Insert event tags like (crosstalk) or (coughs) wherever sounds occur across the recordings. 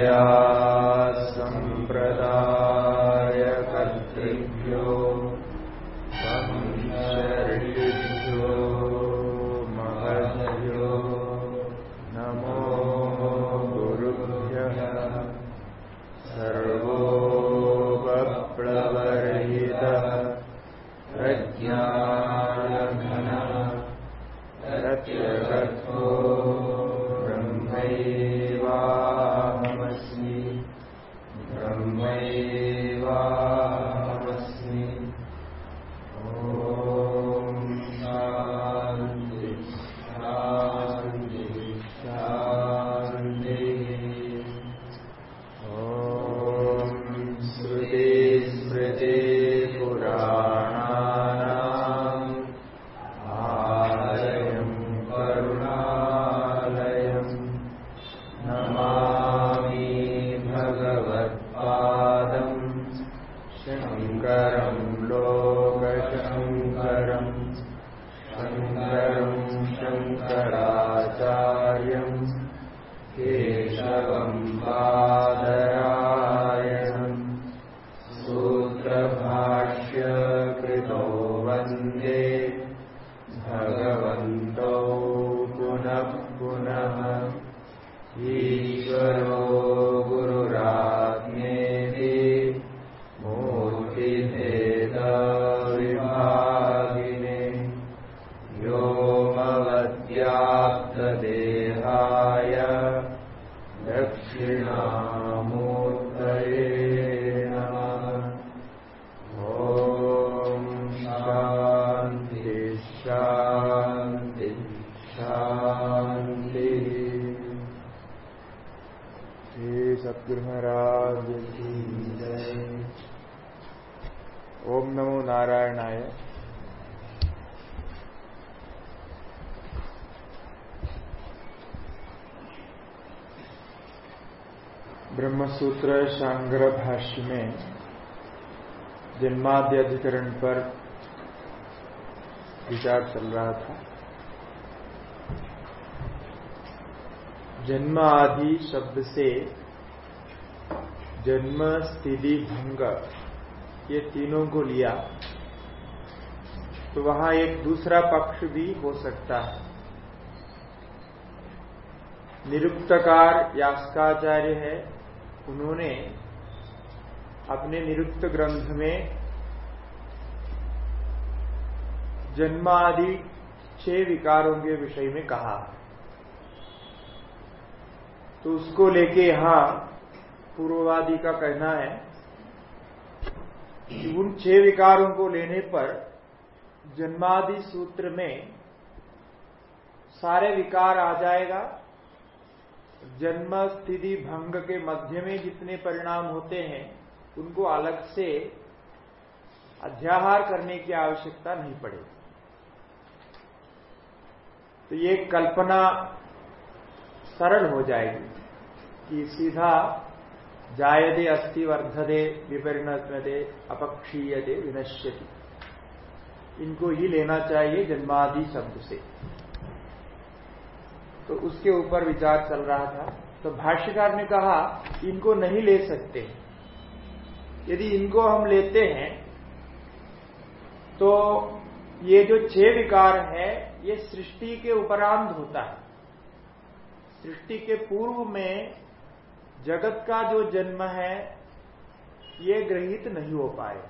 विद्या शांग्र भाष्य में जन्माद्य अधिकरण पर विचार चल रहा था। जन्म आदि शब्द से जन्म स्थिति भंग ये तीनों को लिया तो वहाँ एक दूसरा पक्ष भी हो सकता है। निरुक्तकार यास्काचार्य है, उन्होंने अपने निरुक्त ग्रंथ में जन्मादि छह विकारों के विषय में कहा तो उसको लेके यहाँ पूर्ववादी का कहना है कि उन छह विकारों को लेने पर जन्मादि सूत्र में सारे विकार आ जाएगा। जन्म, स्थिति, भंग के मध्य में जितने परिणाम होते हैं उनको अलग से अध्याहार करने की आवश्यकता नहीं पड़ेगी। तो ये कल्पना सरल हो जाएगी कि सीधा जायदे अस्ति वर्धदे विपरिणते अपक्षीयते, विनश्यति। इनको ही लेना चाहिए जन्मादि शब्द से। तो उसके ऊपर विचार चल रहा था। तो भाष्यकार ने कहा, इनको नहीं ले सकते। यदि इनको हम लेते हैं तो ये जो छह विकार है, ये सृष्टि के उपरांत होता है। सृष्टि के पूर्व में जगत का जो जन्म है, ये ग्रहित नहीं हो पाए।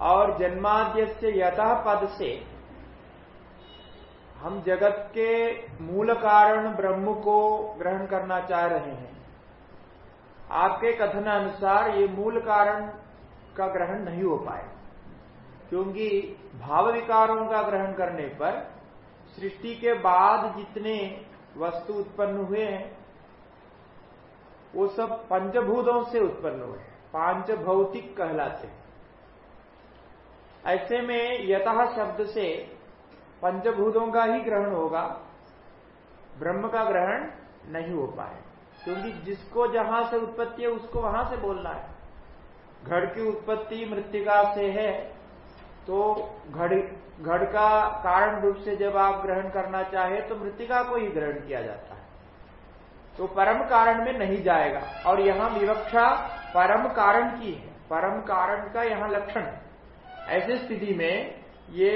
और जन्माद्य से यथा पद से हम जगत के मूल कारण ब्रह्म को ग्रहण करना चाह रहे हैं। आपके कथन अनुसार ये मूल कारण का ग्रहण नहीं हो पाए। क्योंकि भाव विकारों का ग्रहण करने पर सृष्टि के बाद जितने वस्तु उत्पन्न हुए हैं, वो सब पंचभूतों से उत्पन्न हुए पाँच भौतिक कहलाते ऐसे में यथा शब्द से पंचभूतों का ही ग्रहण होगा, ब्रह्म का ग्रहण नहीं हो पाए। क्योंकि जिसको जहाँ से उत्पत्ति है, उसको वहाँ से बोलना है। घड़ की उत्पत्ति मृतिका से है। तो घड़ घड़ का कारण रूप से जब आप ग्रहण करना चाहे तो मृतिका को ही ग्रहण किया जाता है। तो परम कारण में नहीं जाएगा। और यहाँ विवक्षा परम कारण की है। परम कारण का यहाँ लक्षण ऐसी स्थिति में ये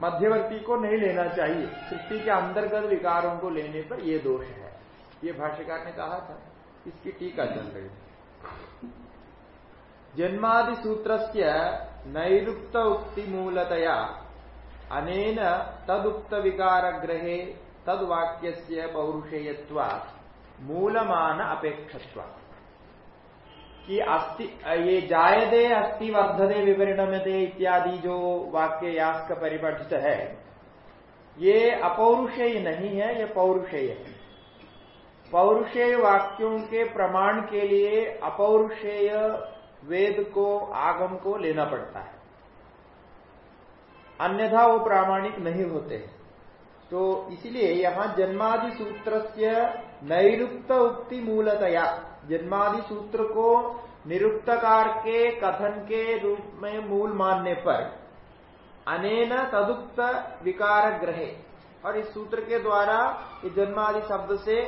मध्यवर्ती को नहीं लेना चाहिए। सृष्टि के अंतर्गत विकारों को लेने पर यह दोष है। ये भाष्यकार ने कहा था, इसकी टीका चल रही थी जन्मादि सूत्र से नैरुक्त उक्ति मूलतया, अनेन तदुक्त विकार ग्रहे तद वाक्य से पौरुषेयत्वा मूलमान अपेक्षत्व। कि अस्ति, ये जायदे अस्थि वर्धदे इत्यादि जो वाक्य यास्क परिवर्तित है, ये अपौरुषेय नहीं है, ये पौरुषेय है। पौरुषेय वाक्यों के प्रमाण के लिए अपौरुषेय वेद को, आगम को लेना पड़ता है। अन्यथा वो प्रामाणिक नहीं होते तो इसलिए यहाँ जन्मादि सूत्र से नैरुक्त उक्ति मूलतया। जन्मादि सूत्र को निरुक्तकार के, कथन के रूप में मूल मानने पर अनेन तदुक्त विकार ग्रहे और इस सूत्र के द्वारा, इस जन्मादि शब्द से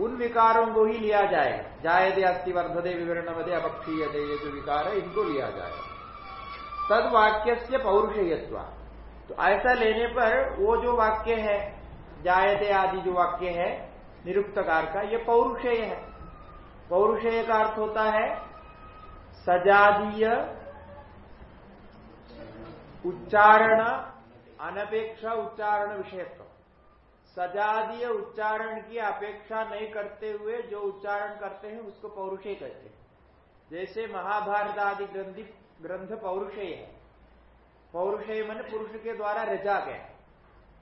उन विकारों को ही लिया जाए। जायदे अस्थि वर्धदे विवरण मदे अपक्षीय ये जो विकार है, इनको लिया जाए। तद वाक्य से पौरुषयत्व। तो ऐसा लेने पर वो जो वाक्य है जायते आदि जो वाक्य है, निरुक्तकार का, ये पौरुषेय है। पौरुषेय का अर्थ होता है, सजादीय उच्चारण, अनपेक्षा उच्चारण विषयत्व। सजादीय उच्चारण की अपेक्षा नहीं करते हुए जो उच्चारण करते हैं उसको पौरुषेय कहते हैं। जैसे महाभारत आदि ग्रंथि, ग्रंथ पौरुषेय है। पौरुषेय मन पुरुष के द्वारा रचा गया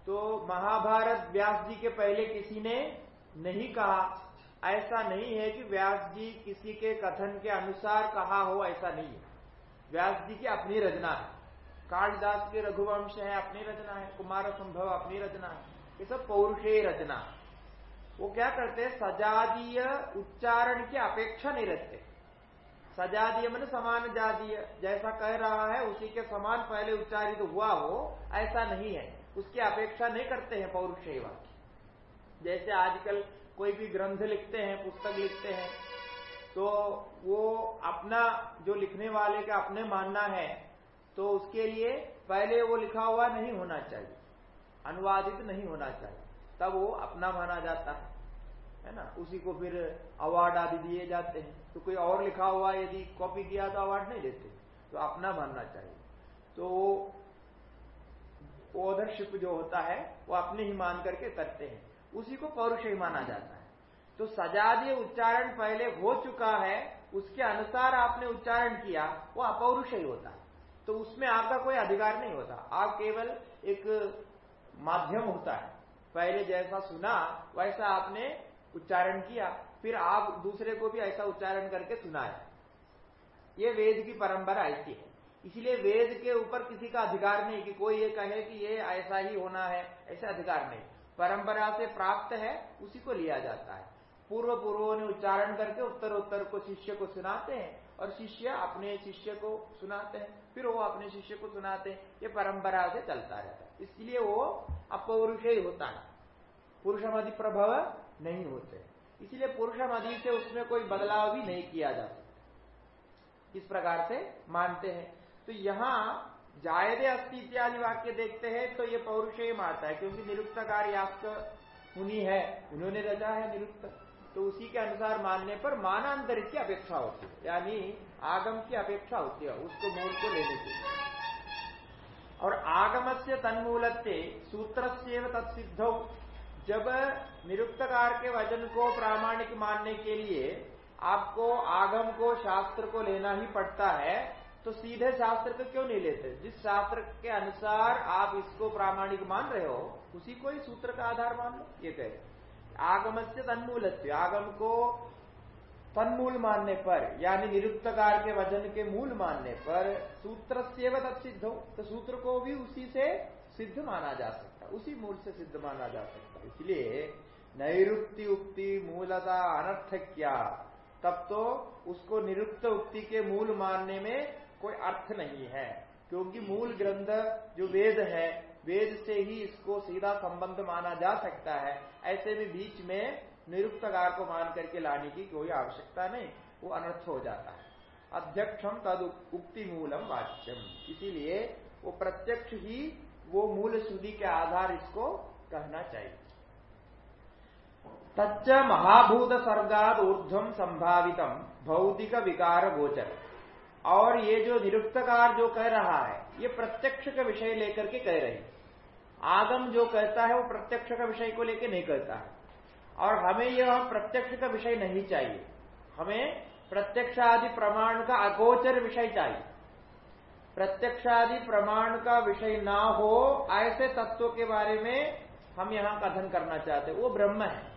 तो महाभारत व्यास जी के पहले किसी ने नहीं कहा। ऐसा नहीं है कि व्यास जी किसी के कथन के अनुसार कहा हो, ऐसा नहीं है। व्यास जी की अपनी रचना है। कालिदास के रघुवंश है, अपनी रचना है। कुमार संभव अपनी रचना है। ये सब पौरुषेय रचना। वो क्या करते सजादीय उच्चारण की अपेक्षा नहीं रखते। सजादीय मैंने समान जातीय जैसा कह रहा है, उसी के समान पहले उच्चारित तो हुआ हो, ऐसा नहीं है। उसकी अपेक्षा नहीं करते हैं पौरुषेय वाक्य। जैसे आजकल कोई भी ग्रंथ लिखते हैं, पुस्तक लिखते हैं तो वो अपना जो लिखने वाले का अपने मानना है तो उसके लिए पहले वो लिखा हुआ नहीं होना चाहिए। अनुवादित नहीं होना चाहिए। तब वो अपना माना जाता है। है ना? उसी को फिर अवार्ड आदि दिए जाते हैं। तो कोई और लिखा हुआ यदि कॉपी किया तो अवार्ड नहीं देते। तो अपना मानना चाहिए। तो ओदरशिप जो होता है, वो अपने ही मान करके करते हैं। उसी को पौरुष ही माना जाता है। तो सजादीय उच्चारण पहले हो चुका है, उसके अनुसार आपने उच्चारण किया, वो अपौरुष ही होता है। तो उसमें आपका कोई अधिकार नहीं होता। आप केवल एक माध्यम होता है। पहले जैसा सुना, वैसा आपने उच्चारण किया, फिर आप दूसरे को भी ऐसा उच्चारण करके सुनाया। ये वेद की परंपरा ऐसी है। इसलिए वेद के ऊपर किसी का अधिकार नहीं कि कोई ये कहे कि ये ऐसा ही होना है, ऐसा अधिकार नहीं। परंपरा से प्राप्त है, उसी को लिया जाता है। पूर्व पूर्वों ने उच्चारण करके उत्तर उत्तर को शिष्य को सुनाते हैं और शिष्य अपने शिष्य को सुनाते हैं, फिर वो अपने शिष्य को सुनाते हैं। ये परंपरा से चलता रहता है। इसलिए वो अपौरुष ही होता है। पुरुषमधि प्रभाव नहीं होते। इसलिए पुरुषमधि से उसमें कोई बदलाव भी नहीं किया जा सकता। इस प्रकार से मानते हैं। तो यहाँ जायदे अस्थि इत्यादि वाक्य देखते हैं तो ये पौरुषेय मानता है, क्योंकि निरुक्त कार्यास्क मुनि है। उन्होंने रचा है निरुक्त। तो उसी के अनुसार मानने पर मानांतर की अपेक्षा होती है। यानी आगम की अपेक्षा होती है, उसको मूल को लेने के और आगम से तन्मूल सूत्र से तत्सिद्ध। जब निरुक्तकार के वज़न को प्रामाणिक मानने के लिए आपको आगम को, शास्त्र को लेना ही पड़ता है तो सीधे शास्त्र को क्यों नहीं लेते? जिस शास्त्र के अनुसार आप इसको प्रामाणिक मान रहे हो, उसी को ही सूत्र का आधार मान लो, ये कहे आगम से तन्मूल आगम को तन्मूल मानने पर, यानी निरुक्तकार के वज़न के मूल मानने पर सूत्र से सिद्ध। हो तो सूत्र को भी उसी से सिद्ध माना जा सकता है उसी मूल से सिद्ध माना जा सकता। है इसलिए नैरुक्ति उक्ति मूलता अनर्थ क्या तब तो उसको निरुक्त उक्ति के मूल मानने में कोई अर्थ नहीं है, क्योंकि मूल ग्रंथ जो वेद है, वेद से ही इसको सीधा संबंध माना जा सकता है। ऐसे में बीच में निरुक्तकार को मान करके लाने की कोई आवश्यकता नहीं, वो अनर्थ हो जाता है। अध्यक्षम तद उक्ति मूलम वाच्यम। इसीलिए वो प्रत्यक्ष ही वो मूल श्रुति के आधार इसको कहना चाहिए। तच्च महाभूत सर्गाद ऊर्धम संभावितम, भौतिक विकार गोचर। और ये जो निरुक्तकार जो कह रहा है, ये प्रत्यक्ष का विषय लेकर के कह रहे आगम जो कहता है, वो प्रत्यक्ष का विषय को लेकर नहीं कहता है। और हमें यह प्रत्यक्ष का विषय नहीं चाहिए। हमें प्रत्यक्ष आदि प्रमाण का अगोचर विषय चाहिए। प्रत्यक्ष आदि प्रमाण का विषय ना हो, ऐसे तत्वों के बारे में हम यहाँ कथन करना चाहते वो ब्रह्म है।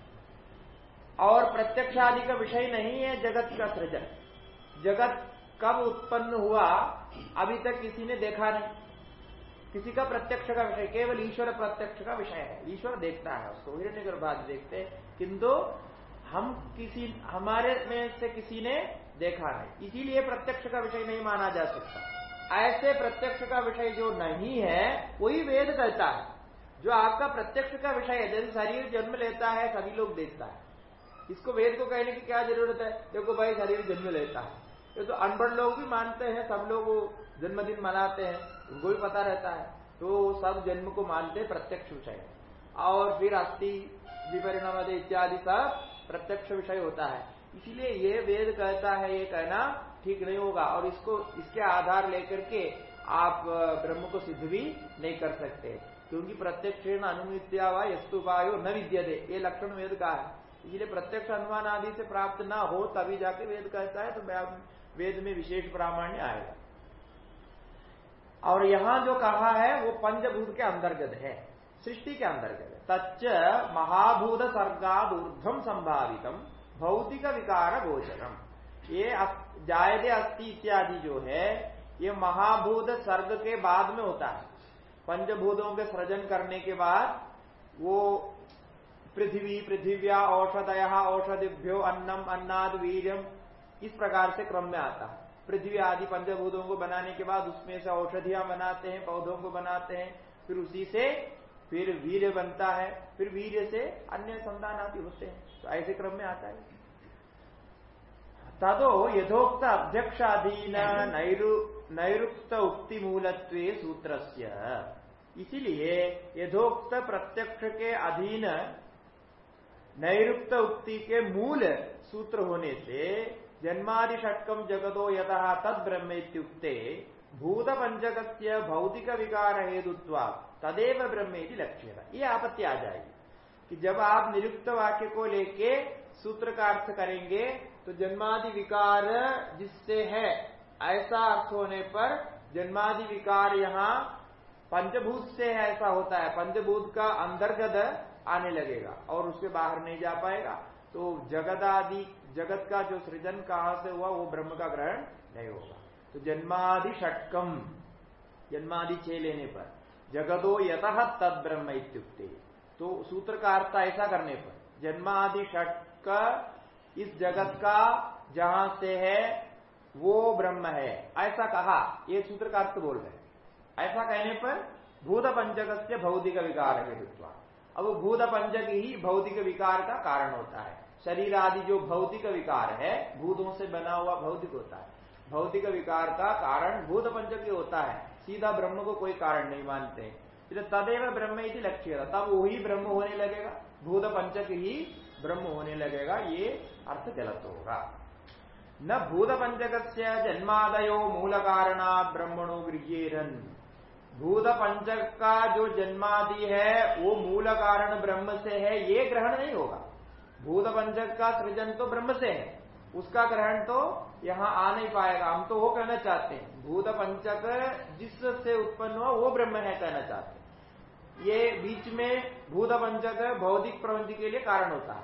और प्रत्यक्ष आदि का विषय नहीं है जगत का सृजन। जगत कब उत्पन्न हुआ, अभी तक किसी ने देखा नहीं। किसी का प्रत्यक्ष का विषय, केवल ईश्वर प्रत्यक्ष का विषय है। ईश्वर देखता है उसको हिरण्य गर्भाद देखते किंतु हम किसी, हमारे में से किसी ने देखा नहीं इसीलिए प्रत्यक्ष का विषय नहीं माना जा सकता। ऐसे प्रत्यक्ष का विषय जो नहीं है, वही वेद कहता है। जो आपका प्रत्यक्ष का विषय है, जैसे शरीर जन्म लेता है, सभी लोग देखता है। इसको वेद को कहने की क्या ज़रूरत है? देखो भाई, शरीर जन्म लेता है। ये तो अनपढ़ लोग भी मानते हैं, सब लोग जन्मदिन मनाते हैं, उनको भी पता रहता है। तो सब जन्म को मानते प्रत्यक्ष विषय। और फिर अस्थि विपरिणाम इत्यादि सब प्रत्यक्ष विषय होता है। इसीलिए ये वेद कहता है, ये कहना ठीक नहीं होगा और इसको, इसके आधार लेकर के आप ब्रह्म को सिद्ध भी नहीं कर सकते। क्योंकि प्रत्यक्ष अनुमित्या व यस्तुपायो न विद्य दे ये लक्षण वेद का है। इसलिए प्रत्यक्ष अनुमान आदि से प्राप्त ना हो तभी जाके वेद कहता है तो वेद में विशेष प्रामाण्य आएगा। और यहाँ जो कहा है, वो पंचभूत के अंतर्गत है, सृष्टि के अंतर्गत तच्च महाभूत सर्गाद ऊर्धम संभावितम भौतिक विकार गोचरम ये जायदे अस्थि इत्यादि जो है, ये महाभूत सर्ग के बाद में होता है। पंचभूतों के सृजन करने के बाद, वो पृथ्वी, पृथिव्या, औषधय, औषधिभ्यो, अन्नम, अन्नाद वीरम इस प्रकार से क्रम में आता है। पृथ्वी आदि पंचभूतों को बनाने के बाद उसमें से औषधियाँ बनाते हैं, पौधों को बनाते हैं, फिर उसी से फिर वीर बनता है, फिर वीर से अन्य संतान आदि होते हैं। तो ऐसे क्रम में आता है। तदो यथोक्त अध्यक्षाधीन नैरु, नैरुक्त उक्ति मूलत्व सूत्र इसीलिए यथोक्त प्रत्यक्ष के अधीन नैरुक्त उक्ति के मूल सूत्र होने से जन्मादि षटकम जगतो यथा तद ब्रह्म भूत पंचक भौतिक विकार हेतुत्वा तदेव ब्रह्म लक्ष्य ये आपत्ति आ जाएगी। कि जब आप निरुक्त वाक्य को लेके सूत्र का अर्थ करेंगे तो जन्मादि विकार जिससे है, ऐसा अर्थ होने पर जन्मादि विकार यहाँ पंचभूत से है, ऐसा होता है। पंचभूत का अंतर्गत आने लगेगा और उसके बाहर नहीं जा पाएगा। तो जगत आदि जगत का जो सृजन कहाँ से हुआ, वो ब्रह्म का ग्रहण नहीं होगा। तो जन्मादि षटकम, जन्मादि छे लेने पर। जगदो यत तद ब्रह्म इत्युक्ते। तो सूत्र का अर्थ ऐसा करने पर, जन्मादि षटक इस जगत का, जहाँ से है, वो ब्रह्म है। ऐसा कहा, ये सूत्र का अर्थ बोल रहे ऐसा कहने पर भूत पंचक से भौतिक विकार है अब भूत पंचक ही भौतिक विकार का कारण होता है। शरीर आदि जो भौतिक विकार है, भूतों से बना हुआ भौतिक होता है। भौतिक विकार का कारण भूत पंचक ही होता है। सीधा ब्रह्म को कोई कारण नहीं मानते। तदेव ब्रह्म ही लक्ष्य तब वही ब्रह्म होने लगेगा। भूत पंचक ही ब्रह्म होने लगेगा। ये अर्थ गलत होगा। न भूत पंचक जन्मादयो मूल कारणा ब्रह्मणो गृह्येरन। भूत पंचक का जो जन्मादि है, वो मूल कारण ब्रह्म से है, ये ग्रहण नहीं होगा। भूत पंचक का सृजन तो ब्रह्म से है। उसका ग्रहण तो यहाँ आ नहीं पाएगा। हम तो वो कहना चाहते हैं। भूत पंचक जिससे उत्पन्न हुआ, वो ब्रह्म है कहना चाहते हैं। ये बीच में भूत पंचक भौतिक प्रपंच के लिए कारण होता है।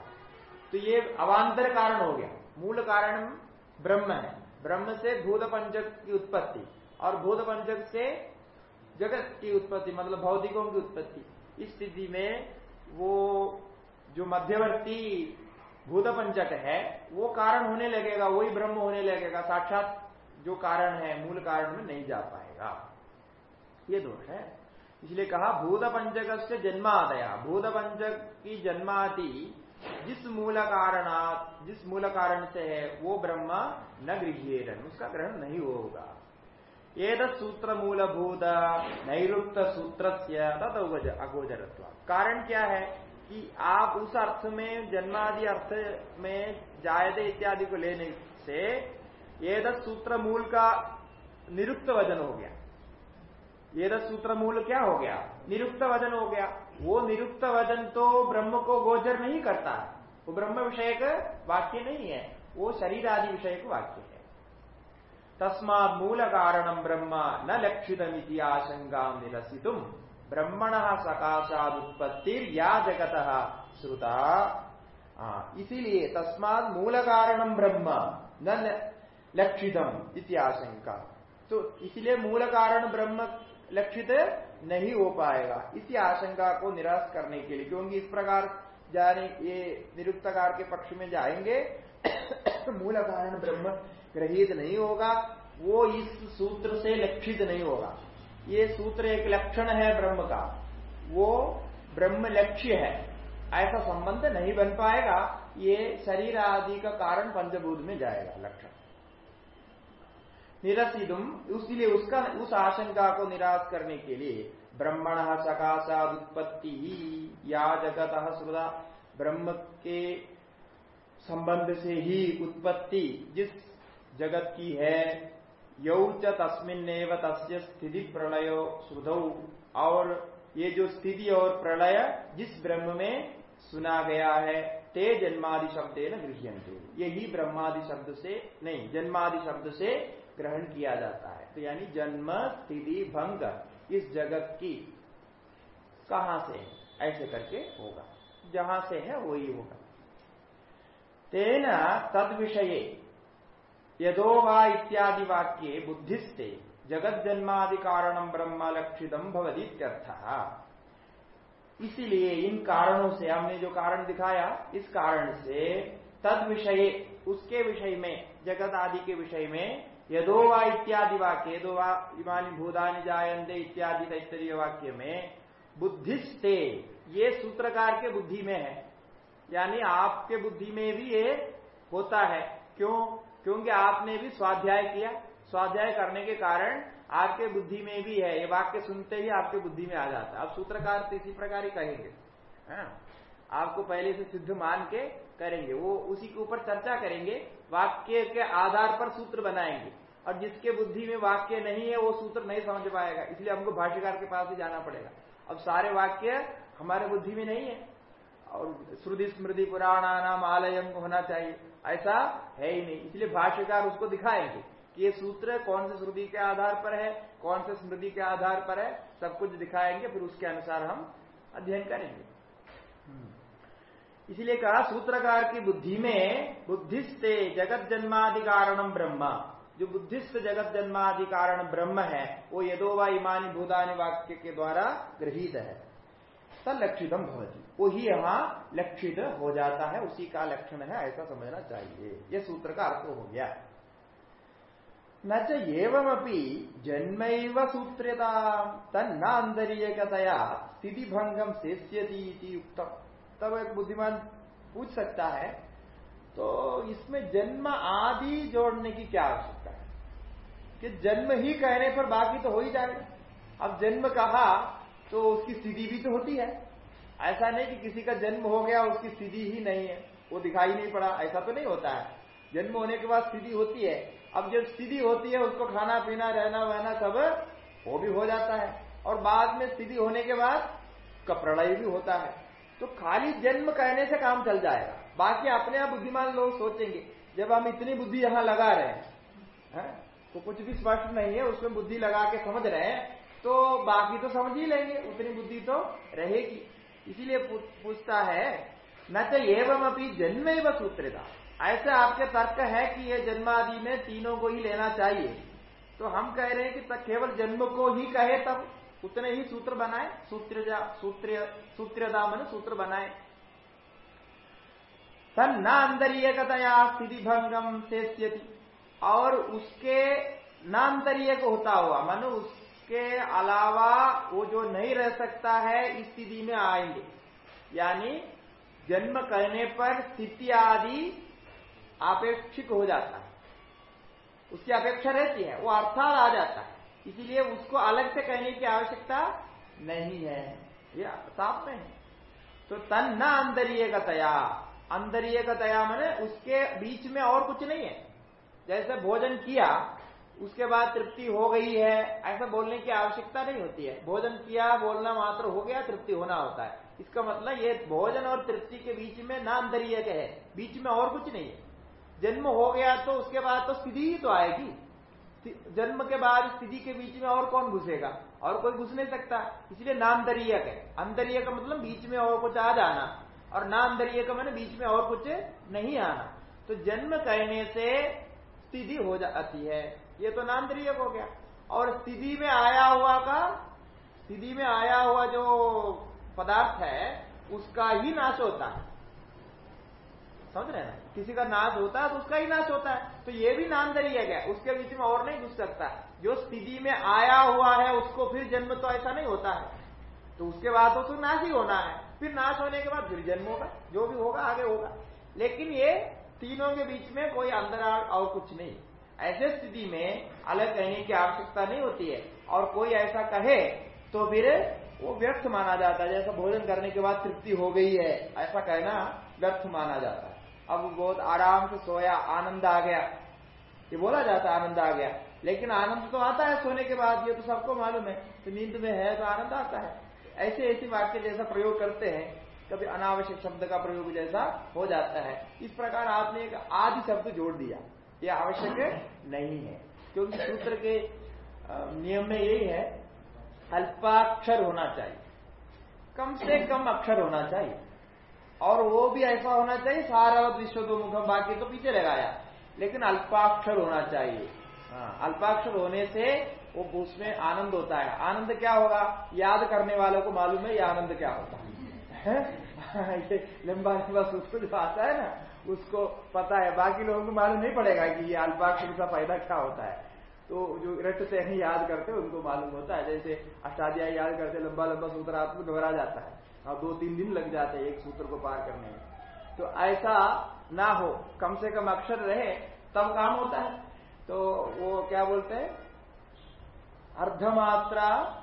तो ये अवान्तर कारण हो गया। मूल कारण ब्रह्म है। ब्रह्म से भूत पंचक की उत्पत्ति और भूत पंचक से जगत की उत्पत्ति मतलब भौतिकों की उत्पत्ति। इस स्थिति में वो जो मध्यवर्ती भूत पंचक है, वो कारण होने लगेगा, वही ब्रह्म होने लगेगा, साक्षात जो कारण है, मूल कारण में नहीं जा पाएगा। ये दोष है। इसलिए कहा भूत पंचक से जन्मादया। भूत पंचक की जन्मादि जिस मूल कारण जिस मूल कारण से है, वो ब्रह्म न गृहियन उसका ग्रहण नहीं होगा। एक सूत्र मूलभूत नैरुक्त सूत्र अगोचरत्व कारण क्या है? कि आप उस अर्थ में, जन्मादि अर्थ में जायदे इत्यादि को लेने से एक सूत्र मूल का निरुक्त वज़न हो गया। ये सूत्र मूल क्या हो गया? निरुक्त वज़न हो गया। वो निरुक्त वज़न तो ब्रह्म को गोचर नहीं करता। वो ब्रह्म विषय वाक्य नहीं है। वो शरीर आदि विषय वाक्य है। तस्मा मूल कारणम ब्रह्म न लक्षित आशंका निरसितुम। ब्रह्मण सकाशाद उत्पत्ति या जगत श्रुता इसीलिए तस्मात मूल कारणम ब्रह्म, न लक्षितम आशंका। तो इसलिए मूल कारण ब्रह्म लक्षित नहीं हो पाएगा। इसी आशंका को निराश करने के लिए, क्योंकि इस प्रकार जाने ये निरुक्तकार के पक्ष में जाएँगे मूल कारण ब्रह्म ग्रहित नहीं होगा, वो इस सूत्र से लक्षित नहीं होगा। ये सूत्र एक लक्षण है ब्रह्म का। वो ब्रह्म लक्ष्य है। ऐसा संबंध नहीं बन पाएगा, ये शरीर आदि का कारण पंचभूत में जाएगा, लक्षण। निरसिदुम उसके उसका, उस आशंका को निराश करने के लिए ब्रह्मण सकाशा उत्पत्ति ही या जगत श्रुदा ब्रह्म के संबंध से ही उत्पत्ति जिस जगत की है यौच तस्मिन तस्य स्थिति प्रलय श्रुधौ और ये जो स्थिति और प्रलय जिस ब्रह्म में सुना गया है, ते जन्मादि शब्द न गृह्यंते यही ब्रह्मादि शब्द से नहीं, जन्मादि शब्द से ग्रहण किया जाता है। तो यानी जन्म, स्थिति, भंग, इस जगत की कहा से ऐसे करके होगा। जहाँ से है, वही होगा। तेना तद विषय यदो वा इत्यादि वाक्य बुद्धिस्ते जगत जन्मादि कारणम ब्रह्म लक्षितम भवदीत्यर्थ इसीलिए इन कारणों से हमने जो कारण दिखाया, इस कारण से तद विषय उसके विषय में, जगत आदि के विषय में यदो वा इत्यादि वाक्य यदो वा इमानी भूदानी जायंदे इत्यादि तैतरीय वाक्य में, बुद्धिस्ते, ये सूत्रकार के बुद्धि में है। यानी आपके बुद्धि में भी ये होता है। क्यों? क्योंकि आपने भी स्वाध्याय किया। स्वाध्याय करने के कारण आपके बुद्धि में भी है। ये वाक्य सुनते ही आपके बुद्धि में आ जाता है। आप सूत्रकार तो इसी प्रकार ही कहेंगे। है। हाँ? आपको पहले से सिद्ध मान के करेंगे। वो उसी के ऊपर चर्चा करेंगे। वाक्य के आधार पर सूत्र बनाएँगे। और जिसके बुद्धि में वाक्य नहीं है, वो सूत्र नहीं समझ पाएगा। इसलिए हमको भाष्यकार के पास ही जाना पड़ेगा। अब सारे वाक्य हमारे बुद्धि में नहीं है। और श्रुति स्मृति पुराणा नाम आलयम होना चाहिए। ऐसा है ही नहीं। इसलिए भाष्यकार उसको दिखाएँगे कि ये सूत्र कौन से श्रुति के आधार पर है, कौन से स्मृति के आधार पर है, सब कुछ दिखाएँगे, फिर उसके अनुसार हम अध्ययन करेंगे। इसलिए कहा, सूत्रकार की बुद्धि में बुद्धिस्ते जगत जन्मादि कारणम ब्रह्म। जो बुद्धिस्त जगत जन्मादि कारण ब्रह्म है, वो यदोवा इमानी भूदानी वाक्य के द्वारा गृहित है। तलक्षितम भवती। वो ही यहाँ लक्षित हो जाता है, उसी का लक्षण है, ऐसा समझना चाहिए। ये सूत्र का अर्थ हो गया। न एवमपि जन्म सूत्र्यता तन्न स्थिति भंगम शेष्यती उत्तम तब एक बुद्धिमान पूछ सकता है तो इसमें जन्म आदि जोड़ने की क्या आवश्यकता है? कि जन्म ही कहने पर बाकी तो हो ही जाएगा। अब जन्म कहा तो उसकी स्थिति भी तो होती है। ऐसा नहीं कि किसी का जन्म हो गया, उसकी स्थिति ही नहीं है। वो दिखाई नहीं पड़ा, ऐसा तो नहीं होता है। जन्म होने के बाद स्थिति होती है। अब जब स्थिति होती है, उसको खाना, पीना, रहना, वहना सब वो भी हो जाता है। और बाद में स्थिति होने के बाद का प्रलय भी होता है। तो खाली जन्म कहने से काम चल जाएगा। बाकी अपने आप बुद्धिमान लोग सोचेंगे, जब हम इतनी बुद्धि यहाँ लगा रहे हैं, है? तो कुछ भी स्पष्ट नहीं है, उसमें बुद्धि लगा के समझ रहे हैं तो बाकी तो समझ ही लेंगे, उतनी बुद्धि तो रहेगी। इसीलिए पूछता है, न तो एवं अभी जन्म एवं सूत्रता ऐसे आपके तर्क है कि ये जन्मादि में तीनों को ही लेना चाहिए। तो हम कह रहे हैं कि केवल जन्म को ही कहे तब उतने ही सूत्र बनाए सूत्र सूत्र सूत्रदा मन सूत्र बनाए। तन न अंतरीयकतया स्थिति भंगम से और उसके न अंतरीयक होता हुआ, मन उसके अलावा वो जो नहीं रह सकता है, इस स्थिति में आएँगे। यानी जन्म करने पर स्थिति आदि आपेक्षिक हो जाता है। उसकी अपेक्षा रहती है, वो अर्थात आ जाता है। इसीलिए उसको अलग से कहने की आवश्यकता नहीं है। ये साफ़ में है। तो तन न अंतरीयतया अंतरीयतया मैंने उसके बीच में और कुछ नहीं है। जैसे भोजन किया उसके बाद तृप्ति हो गई है, ऐसा बोलने की आवश्यकता नहीं होती है। भोजन किया, बोलना मात्र हो गया, तृप्ति होना होता है। इसका मतलब ये भोजन और तृप्ति के बीच में ना अंतरीय है। बीच में और कुछ नहीं है। जन्म हो गया तो उसके बाद तो स्थिति ही तो आएगी। जन्म के बाद स्थिति के बीच में और कौन घुसेगा? और कोई घुस नहीं सकता। इसलिए नामदरीय है। अंतरीय का मतलब बीच में और कुछ आ जाना। और नामदरीय का मैंने बीच में और कुछ नहीं आना। तो जन्म कहने से स्थिति हो जाती है। ये तो नामदरीय हो गया। और स्थिति में आया हुआ का, स्थिति में आया हुआ जो पदार्थ है, उसका ही नाश होता है। समझ रहे ना? किसी का नाश होता है तो उसका ही नाश होता है। तो ये भी नाम है उसके बीच में और नहीं घुस सकता। जो स्थिति में आया हुआ है, उसको फिर जन्म तो ऐसा नहीं होता है। तो उसके बाद तो नाश ही होना है। फिर नाश होने के बाद फिर जन्म होगा, जो भी होगा, आगे होगा। लेकिन ये तीनों के बीच में कोई अंदर और कुछ नहीं। ऐसे स्थिति में अलग कहने की आवश्यकता नहीं होती है। और कोई ऐसा कहे तो फिर वो व्यर्थ माना जाता है। जैसा भोजन करने के बाद तृप्ति हो गई है, ऐसा कहना व्यर्थ माना जाता है। अब बहुत आराम से सोया, आनंद आ गया। ये बोला जाता आनंद आ गया। लेकिन आनंद तो आता है सोने के बाद, ये तो सबको मालूम है तो नींद में है तो आनंद आता है। ऐसे ऐसे वाक्य जैसा प्रयोग करते हैं, कभी अनावश्यक शब्द का प्रयोग जैसा हो जाता है। इस प्रकार आपने एक आदि शब्द जोड़ दिया। ये आवश्यक नहीं है। क्योंकि सूत्र के नियम में यही है अल्पाक्षर होना चाहिए। कम से कम अक्षर होना चाहिए। और वो भी ऐसा होना चाहिए सारा विश्व दो मुख बाकी तो पीछे लगाया लेकिन अल्पाक्षर होना चाहिए। हाँ, अल्पाक्षर होने से वो उसमें आनंद होता है। आनंद क्या होगा? याद करने वालों को मालूम है ये आनंद क्या होता है? (laughs) लंबा लंबा सूत्र जो आता है ना उसको पता है। बाकी लोगों को मालूम नहीं पड़ेगा कि ये अल्पाक्षर का फ़ायदा क्या होता है। तो जो रटते हैं याद करते, उनको मालूम होता है। जैसे अष्टाध्याय याद करते, लंबा लंबा सूत्र आपको दोहरा जाता है। और दो तीन दिन लग जाते हैं एक सूत्र को पार करने में। तो ऐसा ना हो, कम से कम अक्षर रहे, तब काम होता है। तो वो क्या बोलते हैं? अर्धमात्रा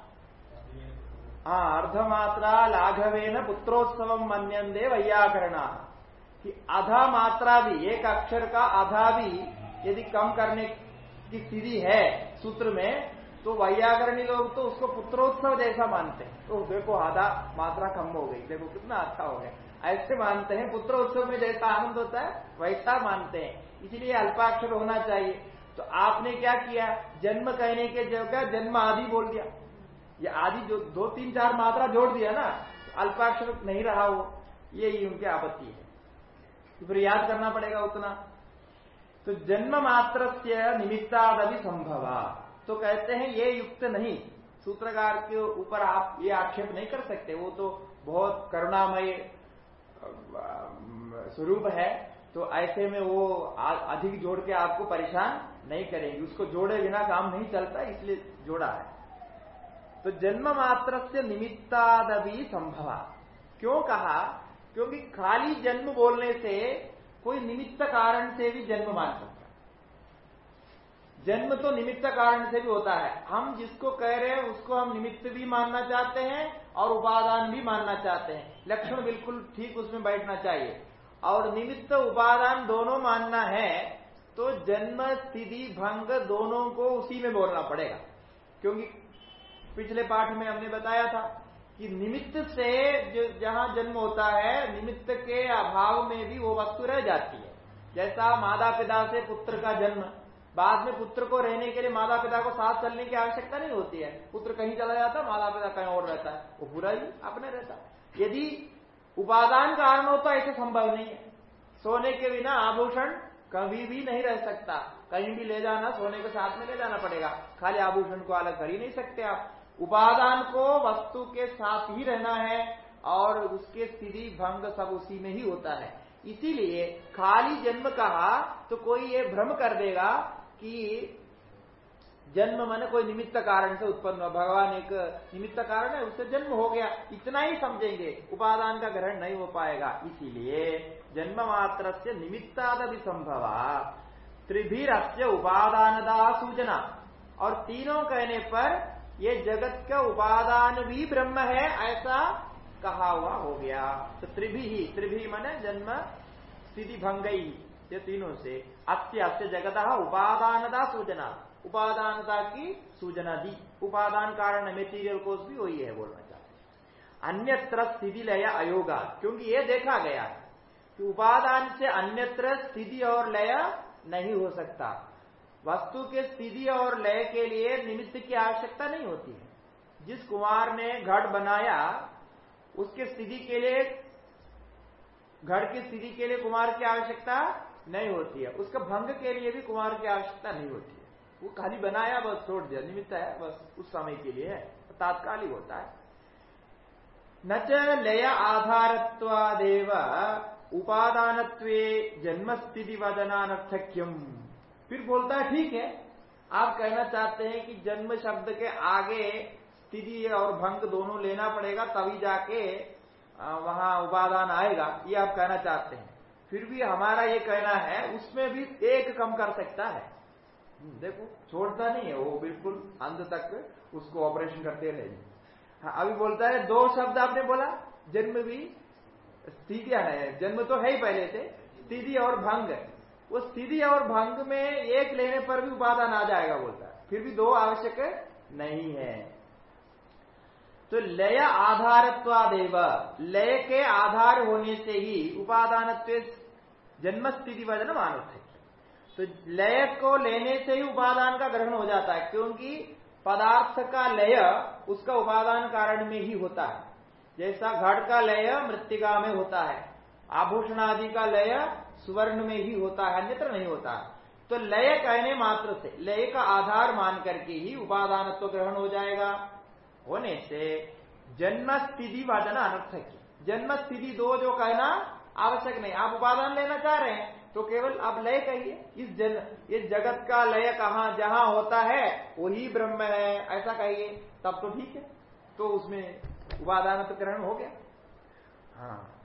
हाँ अर्धमात्रा लाघवे न पुत्रोत्सव मनंदे वैयाकरणा। कि आधा मात्रा भी, एक अक्षर का आधा भी यदि कम करने की स्थिति है सूत्र में तो वैयाकरणी लोग तो उसको पुत्रोत्सव जैसा मानते हैं। तो देखो आधा मात्रा कम हो गई, देखो कितना अच्छा हो गया। ऐसे मानते हैं, पुत्रोत्सव में जैसा आनंद होता है, वैसा मानते हैं। इसलिए अल्पाक्षर होना चाहिए। तो आपने क्या किया? जन्म कहने के जगह जन्म आदि बोल दिया। ये आदि जो दो तीन चार मात्रा जोड़ दिया ना तो अल्पाक्षर नहीं रहा वो। यही उनकी आपत्ति है। फिर याद करना पड़ेगा उतना। तो जन्म मात्र से निमित्तादि संभवा। तो कहते हैं, ये युक्त नहीं। सूत्रकार के ऊपर आप ये आक्षेप नहीं कर सकते। वो तो बहुत करुणामय स्वरूप है। तो ऐसे में वो अधिक जोड़ के आपको परेशान नहीं करेंगे। उसको जोड़े बिना काम नहीं चलता, इसलिए जोड़ा है। तो जन्म मात्र से निमित्तादि संभवा। क्यों कहा? क्योंकि खाली जन्म बोलने से कोई निमित्त कारण से भी जन्म मान सकता जन्म तो निमित्त कारण से भी होता है। हम जिसको कह रहे हैं, उसको हम निमित्त भी मानना चाहते हैं और उपादान भी मानना चाहते हैं। लक्षण बिल्कुल ठीक उसमें बैठना चाहिए। और निमित्त, उपादान दोनों मानना है तो जन्म, स्थिति, भंग दोनों को उसी में बोलना पड़ेगा। क्योंकि पिछले पाठ में हमने बताया था कि निमित्त से जो जहाँ जन्म होता है, निमित्त के अभाव में भी वो वस्तु रह जाती है। जैसा माता पिता से पुत्र का जन्म, बाद में पुत्र को रहने के लिए माता पिता को साथ चलने की आवश्यकता नहीं होती है। पुत्र कहीं चला जाता माता पिता कहीं और रहता है। वो पूरा ही अपने रहता यदि उपादान कारण होता, ऐसे संभव नहीं है। सोने के बिना आभूषण कभी भी नहीं रह सकता। कहीं भी ले जाना, सोने के साथ में ले जाना पड़ेगा। खाली आभूषण को अलग कर ही नहीं सकते आप। उपादान को वस्तु के साथ ही रहना है और उसके स्थिति भंग सब उसी में ही होता है। इसीलिए खाली जन्म कहा तो कोई ये भ्रम कर देगा कि जन्म माने कोई निमित्त कारण से उत्पन्न हुआ। भगवान एक निमित्त कारण है, उससे जन्म हो गया। इतना ही समझेंगे। उपादान का ग्रहण नहीं हो पाएगा। इसीलिए जन्म मात्र से निमित्ताद भी संभव त्रिभीर उपादानदा सूचना। और तीनों कहने पर ये जगत का उपादान भी ब्रह्म है, ऐसा कहा हुआ हो गया। तो त्रिभी ही त्रिभी माने जन्म, स्थिति भंगई, ये तीनों से। अत्य अत्य जगत उपादानदा सूचना। उपादानता की सूचना दी। उपादान कारण मेटीरियल कोर्स भी वही है बोलना चाहते अन्यत्र स्थिति लय अयोगा। क्योंकि ये देखा गया कि उपादान से अन्यत्र स्थिति और लय नहीं हो सकता। वस्तु के स्थिति और लय के लिए निमित्त की आवश्यकता नहीं होती है। जिस कुमार ने घट बनाया, उसके स्थिति के लिए, घर की स्थिति के लिए कुमार की आवश्यकता नहीं होती है। उसका भंग के लिए भी कुमार की आवश्यकता नहीं होती है। वो खाली बनाया, बस छोड़ दिया, निमित्त है, बस उस समय के लिए है, तात्कालिक होता है। न च लय आधारत्वादेव उपादान जन्म स्थिति वदनानर्थक्यम। फिर बोलता है, ठीक है। आप कहना चाहते हैं कि जन्म शब्द के आगे स्थिति और भंग दोनों लेना पड़ेगा, तभी जाके वहाँ उपादान आएगा। ये आप कहना चाहते हैं। फिर भी हमारा ये कहना है, उसमें भी एक कम कर सकता है। देखो, छोड़ता नहीं है, वो बिल्कुल अंत तक उसको ऑपरेशन करते रहेंगे हाँ अभी बोलता है, दो शब्द आपने बोला, जन्म भी स्थितियाँ है। जन्म तो है ही पहले से स्थिति और भंग। वो स्थिति और भंग में एक लेने पर भी उपादान आ जाएगा, बोलता है। फिर भी दो आवश्यक नहीं है। तो लय आधारत्वादेव, लय के आधार होने से ही उपादान जन्म स्थिति वज़न मानव है। तो लय को लेने से ही उपादान का ग्रहण हो जाता है, क्योंकि पदार्थ का लय उसका उपादान कारण में ही होता है। जैसा घट का लय मृतिका में होता है, आभूषण आदि का लय सुवर्ण में ही होता है, अन्यत्र नहीं होता तो लय कहने मात्र से, लय का आधार मान करके ही उपादानत्व ग्रहण हो जाएगा। होने से जन्म स्थिति वादना अनर्थक जन्म स्थिति दो जो कहना आवश्यक नहीं। आप उपादान लेना चाह रहे हैं तो केवल आप लय कहिए। इस जन ये जगत का लय कहा, जहाँ होता है, वही ब्रह्म है। ऐसा कहिए, तब तो ठीक है। तो उसमें उपादान ग्रहण हो गया। हाँ।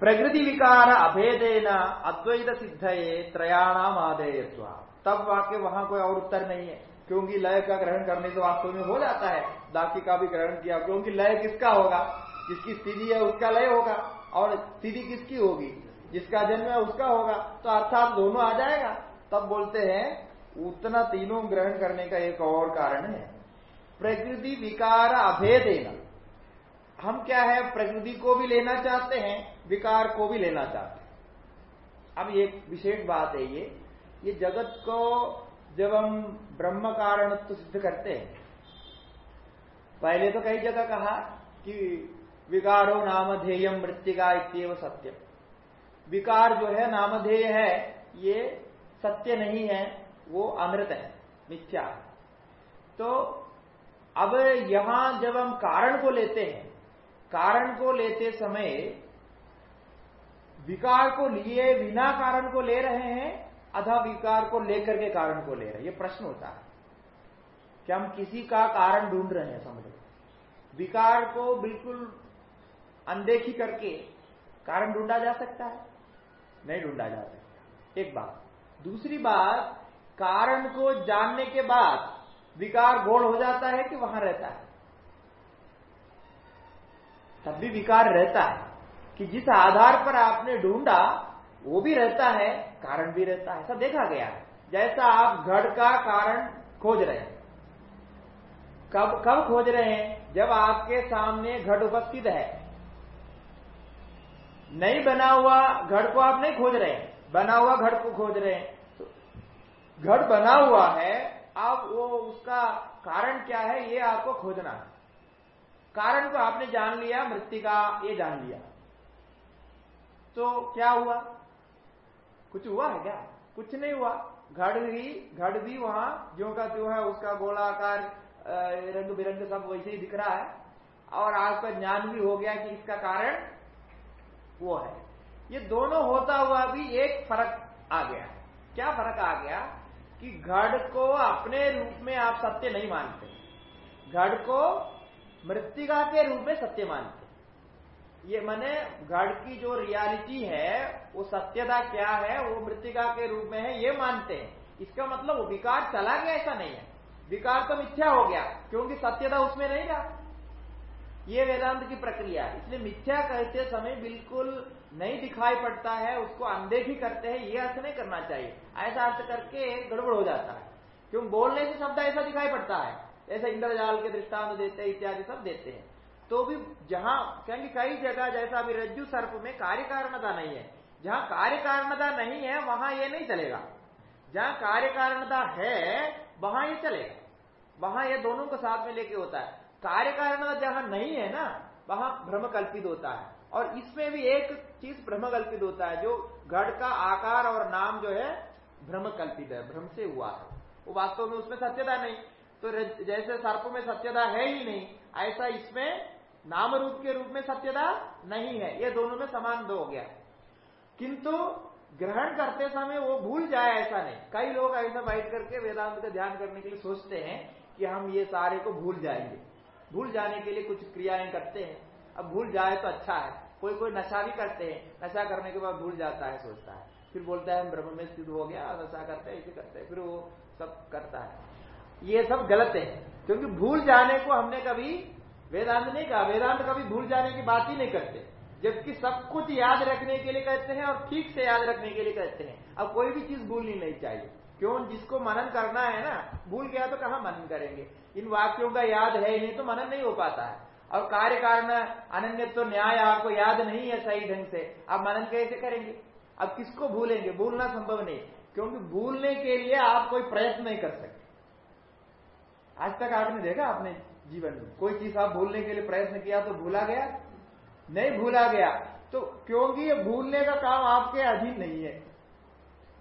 प्रकृति विकार अभेदेन अद्वैत सिद्ध त्रयाणाम आदेयत्व। तब वाक्य वहाँ कोई और उत्तर नहीं है, क्योंकि लय का ग्रहण करने से वास्तव में हो जाता है। दाकी का भी ग्रहण किया, क्योंकि लय किसका होगा? जिसकी स्थिति है उसका लय होगा, और स्थिति किसकी होगी? जिसका जन्म है उसका होगा तो अर्थात दोनों आ जाएगा। तब बोलते हैं, उतना तीनों ग्रहण करने का एक और कारण है। प्रकृति विकार अभेदेना। हम क्या है, प्रकृति को भी लेना चाहते हैं विकार को भी लेना चाहते हैं। अब एक विशेष बात है ये ये जगत को जब हम ब्रह्म कारण सिद्ध करते हैं, पहले तो कई जगह कहा कि विकारो नामधेयम मृतिका इतव सत्य। विकार जो है, नामधेय है, ये सत्य नहीं है, वो अमृत है, मिथ्या तो अब यहाँ जब हम कारण को लेते हैं, कारण को लेते समय विकार को लिए बिना कारण को ले रहे हैं अधा विकार को लेकर के कारण को ले रहे हैं। ये प्रश्न होता है कि हम किसी का कारण ढूंढ रहे हैं, समझ। लो विकार को बिल्कुल अनदेखी करके कारण ढूंढा जा सकता है? नहीं ढूंढा जा सकता। एक बात। दूसरी बात, कारण को जानने के बाद विकार गोल हो जाता है कि वहाँ रहता है? तब भी विकार रहता है। कि जिस आधार पर आपने ढूंढा, वो भी रहता है, कारण भी रहता है, सब देखा गया है। जैसा आप घड़ का कारण खोज रहे हैं। कब कब खोज रहे हैं? जब आपके सामने घट उपस्थित है। नहीं बना हुआ घड़ को आप नहीं खोज रहे हैं। बना हुआ घड़ को खोज रहे हैं। तो घड़ बना हुआ है, अब वो उसका कारण क्या है, ये आपको खोजना। है कारण को आपने जान लिया मृत्यु का ये जान लिया। तो क्या हुआ? कुछ हुआ है क्या? कुछ नहीं हुआ। घड़ भी घड़ भी वहाँ जो का त्यों है, उसका गोलाकार रंग बिरंग सब वैसे ही दिख रहा है। और आपका ज्ञान भी हो गया कि इसका कारण वो है। ये दोनों होता हुआ भी एक फ़र्क आ गया क्या फ़र्क आ गया? कि घड़ को अपने रूप में आप सत्य नहीं मानते। घड़ को मृतिका के रूप में सत्य मानते। ये माने घड़ की जो रियलिटी है, वो सत्यता क्या है, वो मृतिका के रूप में है, ये मानते हैं। इसका मतलब वो विकार चला गया, ऐसा नहीं है। विकार तो मिथ्या हो गया, क्योंकि सत्यता उसमें नहीं रहा। ये वेदांत की प्रक्रिया है। इसलिए मिथ्या कहते समय बिल्कुल नहीं दिखाई पड़ता है, उसको अनदेखी करते हैं, ये अर्थ नहीं करना चाहिए। ऐसा अर्थ करके गड़बड़ हो जाता है। क्यों? बोलने से शब्द ऐसा दिखाई पड़ता है। ऐसा इंद्रजाल के दृष्टांत देते हैं, इत्यादि सब देते हैं। तो भी जहाँ क्योंकि कई जगह जैसा अभी रज्जु सर्प में कार्य कारणता नहीं है। जहाँ कार्य कारणता नहीं है, वहाँ ये नहीं चलेगा। जहाँ कार्य कारणता है, वहाँ ये चलेगा। वहाँ ये दोनों को साथ में लेके होता है। कार्य कारणता जहाँ नहीं है ना, वहाँ भ्रम कल्पित होता है। और इसमें भी एक चीज़ भ्रम कल्पित होता है, जो घड़ का आकार और नाम जो है, भ्रम कल्पित है, भ्रम से हुआ है। वो वास्तव में उसमें सत्यता नहीं। तो जैसे सर्प में सत्यता है ही नहीं, ऐसा इसमें नाम रूप के रूप में सत्यता नहीं है। ये दोनों में समान दो हो गया। किंतु ग्रहण करते समय वो भूल जाए ऐसा नहीं। कई लोग ऐसा बैठ करके वेदांत का ध्यान करने के लिए सोचते हैं कि हम ये सारे को भूल जाएँगे। भूल जाने के लिए कुछ क्रियाएँ करते हैं। अब भूल जाए तो अच्छा है। कोई कोई नशा भी करते हैं। नशा करने के बाद भूल जाता है, सोचता है। फिर बोलता है, हम ब्रह्म में स्थित हो गया, नशा करते हैं ऐसे करते हैं। फिर वो सब करता है। ये सब गलत है। क्योंकि भूल जाने को हमने कभी वेदांत नहीं कहा, वेदांत कभी भूल जाने की बात ही नहीं करते। जबकि सब कुछ याद रखने के लिए कहते हैं और ठीक से याद रखने के लिए कहते हैं। अब कोई भी चीज़ भूलनी नहीं चाहिए। क्यों? जिसको मनन करना है ना, भूल गया तो कहा मनन करेंगे? इन वाक्यों का याद है नहीं तो मनन नहीं हो पाता है। और कार्य कारण अनन्य तो न्याय आपको याद नहीं है सही ढंग से। आप मनन कैसे करेंगे? अब किसको भूलेंगे? भूलना संभव नहीं। क्योंकि भूलने के लिए आप कोई प्रयत्न नहीं कर सकते। आज तक आपने देखा आपने? जीवन में। कोई चीज़ आप भूलने के लिए प्रयत्न किया तो भूला गया? नहीं भूला गया। तो क्योंकि ये भूलने का काम आपके अधीन नहीं है।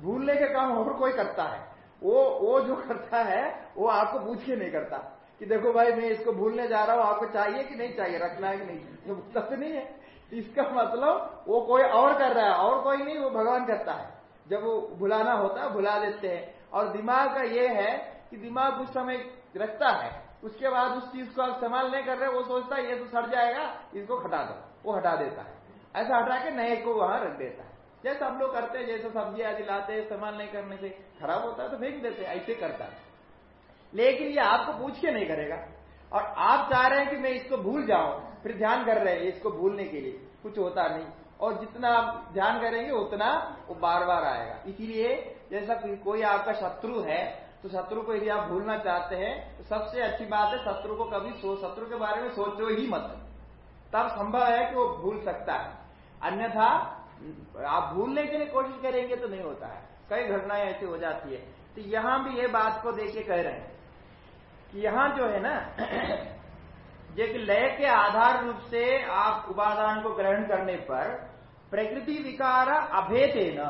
भूलने का काम और कोई करता है। वो वो जो करता है, वो आपको पूछ के नहीं करता कि देखो भाई, मैं इसको भूलने जा रहा हूँ, आपको चाहिए कि नहीं चाहिए, रखना है कि नहीं? ये तो नहीं है। इसका मतलब वो कोई और कर रहा है, और कोई नहीं, वो भगवान करता है। जब वो भुलाना होता है, भुला देते हैं। और दिमाग का ये है कि दिमाग कुछ समय रखता है। उसके बाद उस चीज़ को आप इस्तेमाल नहीं कर रहे, वो सोचता है, ये तो सड़ जाएगा, इसको हटा दो। वो हटा देता है। ऐसा हटा के नए को वहाँ रख देता है। जैसे हम लोग करते हैं, जैसे सब्ज़ी आदि लाते हैं इस्तेमाल नहीं करने से, खराब होता है तो फेंक देते हैं, ऐसे करता है। लेकिन ये आपको पूछ के नहीं करेगा। और आप चाह रहे हैं कि मैं इसको भूल जाऊँ, फिर ध्यान कर रहे हैं इसको भूलने के लिए। कुछ होता नहीं। और जितना आप ध्यान करेंगे, उतना वो बार बार आएगा। इसीलिए जैसा कोई आपका शत्रु है तो शत्रु को यदि आप भूलना चाहते हैं तो सबसे अच्छी बात है शत्रु को कभी शत्रु के बारे में सोचो ही मत। तब संभव है कि वो भूल सकता है। अन्यथा, आप भूलने के लिए कोशिश करेंगे तो नहीं होता है। कई घटनाएँ ऐसी हो जाती है। तो यहाँ भी ये बात को देख के कह रहे हैं कि यहाँ जो है ना (clears throat) जो कि लय के आधार रूप से आप उपादान को ग्रहण करने पर प्रकृति विकार अभेद है न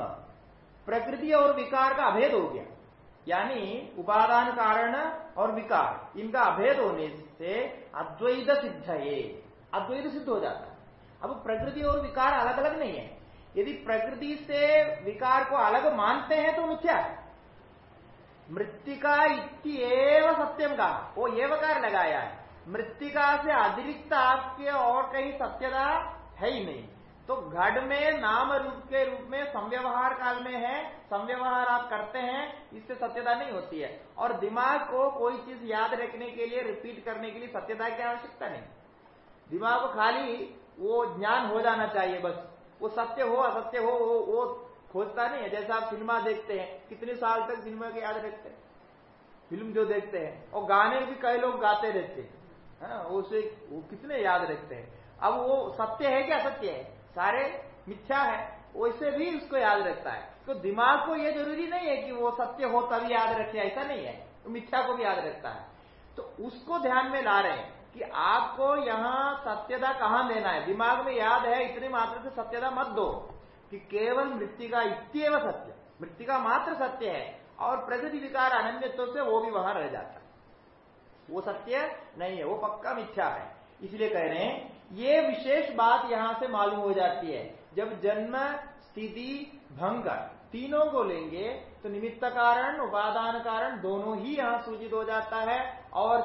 प्रकृति और विकार का अभेद हो गया। यानी उपादान कारण और विकार, इनका अभेद होने से अद्वैत सिद्ध ये अद्वैत सिद्ध हो जाता है। अब प्रकृति और विकार अलग अलग नहीं है। यदि प्रकृति से विकार को अलग मानते हैं तो मिथ्या है। मृतिका एव सत्यम का, वो एवकार लगाया है। मृतिका से अतिरिक्त आपके और कहीं सत्यता है ही नहीं। तो घट में नाम रूप के रूप में संव्यवहार काल में है संव्यवहार आप करते हैं इससे सत्यता नहीं होती है। और दिमाग को कोई चीज़ याद रखने के लिए रिपीट करने के लिए सत्यता की आवश्यकता नहीं। दिमाग को खाली वो ज्ञान हो जाना चाहिए बस। वो सत्य हो असत्य हो वो, वो खोजता नहीं है। जैसे आप सिनेमा देखते हैं कितने साल तक सिनेमा के याद रखते हैं। फ़िल्म जो देखते हैं और गाने भी कई लोग गाते रहते हैं। हाँ, उसे वो कितने याद रखते हैं। अब वो सत्य है क्या असत्य है? सारे मिथ्या है वैसे भी उसको याद रखता है। तो दिमाग को यह ज़रूरी नहीं है कि वो सत्य हो तभी याद रखे, ऐसा नहीं है। तो मिथ्या को भी याद रखता है। तो उसको ध्यान में ला रहे हैं कि आपको यहाँ सत्यता कहाँ देना है? दिमाग में याद है इतनी मात्र से सत्यता मत दो कि केवल मृत्यु मृतिका इतव सत्य। मृतिका मात्र सत्य है और प्रगति विकार अनन्यत्व से वो भी वहाँ रह जाता है। वो सत्य नहीं है, वो पक्का मिथ्या है। इसलिए कह रहे हैं ये विशेष बात यहाँ से मालूम हो जाती है। जब जन्म, स्थिति, भंग तीनों को लेंगे तो निमित्त कारण, उपादान कारण दोनों ही यहाँ सूचित हो जाता है और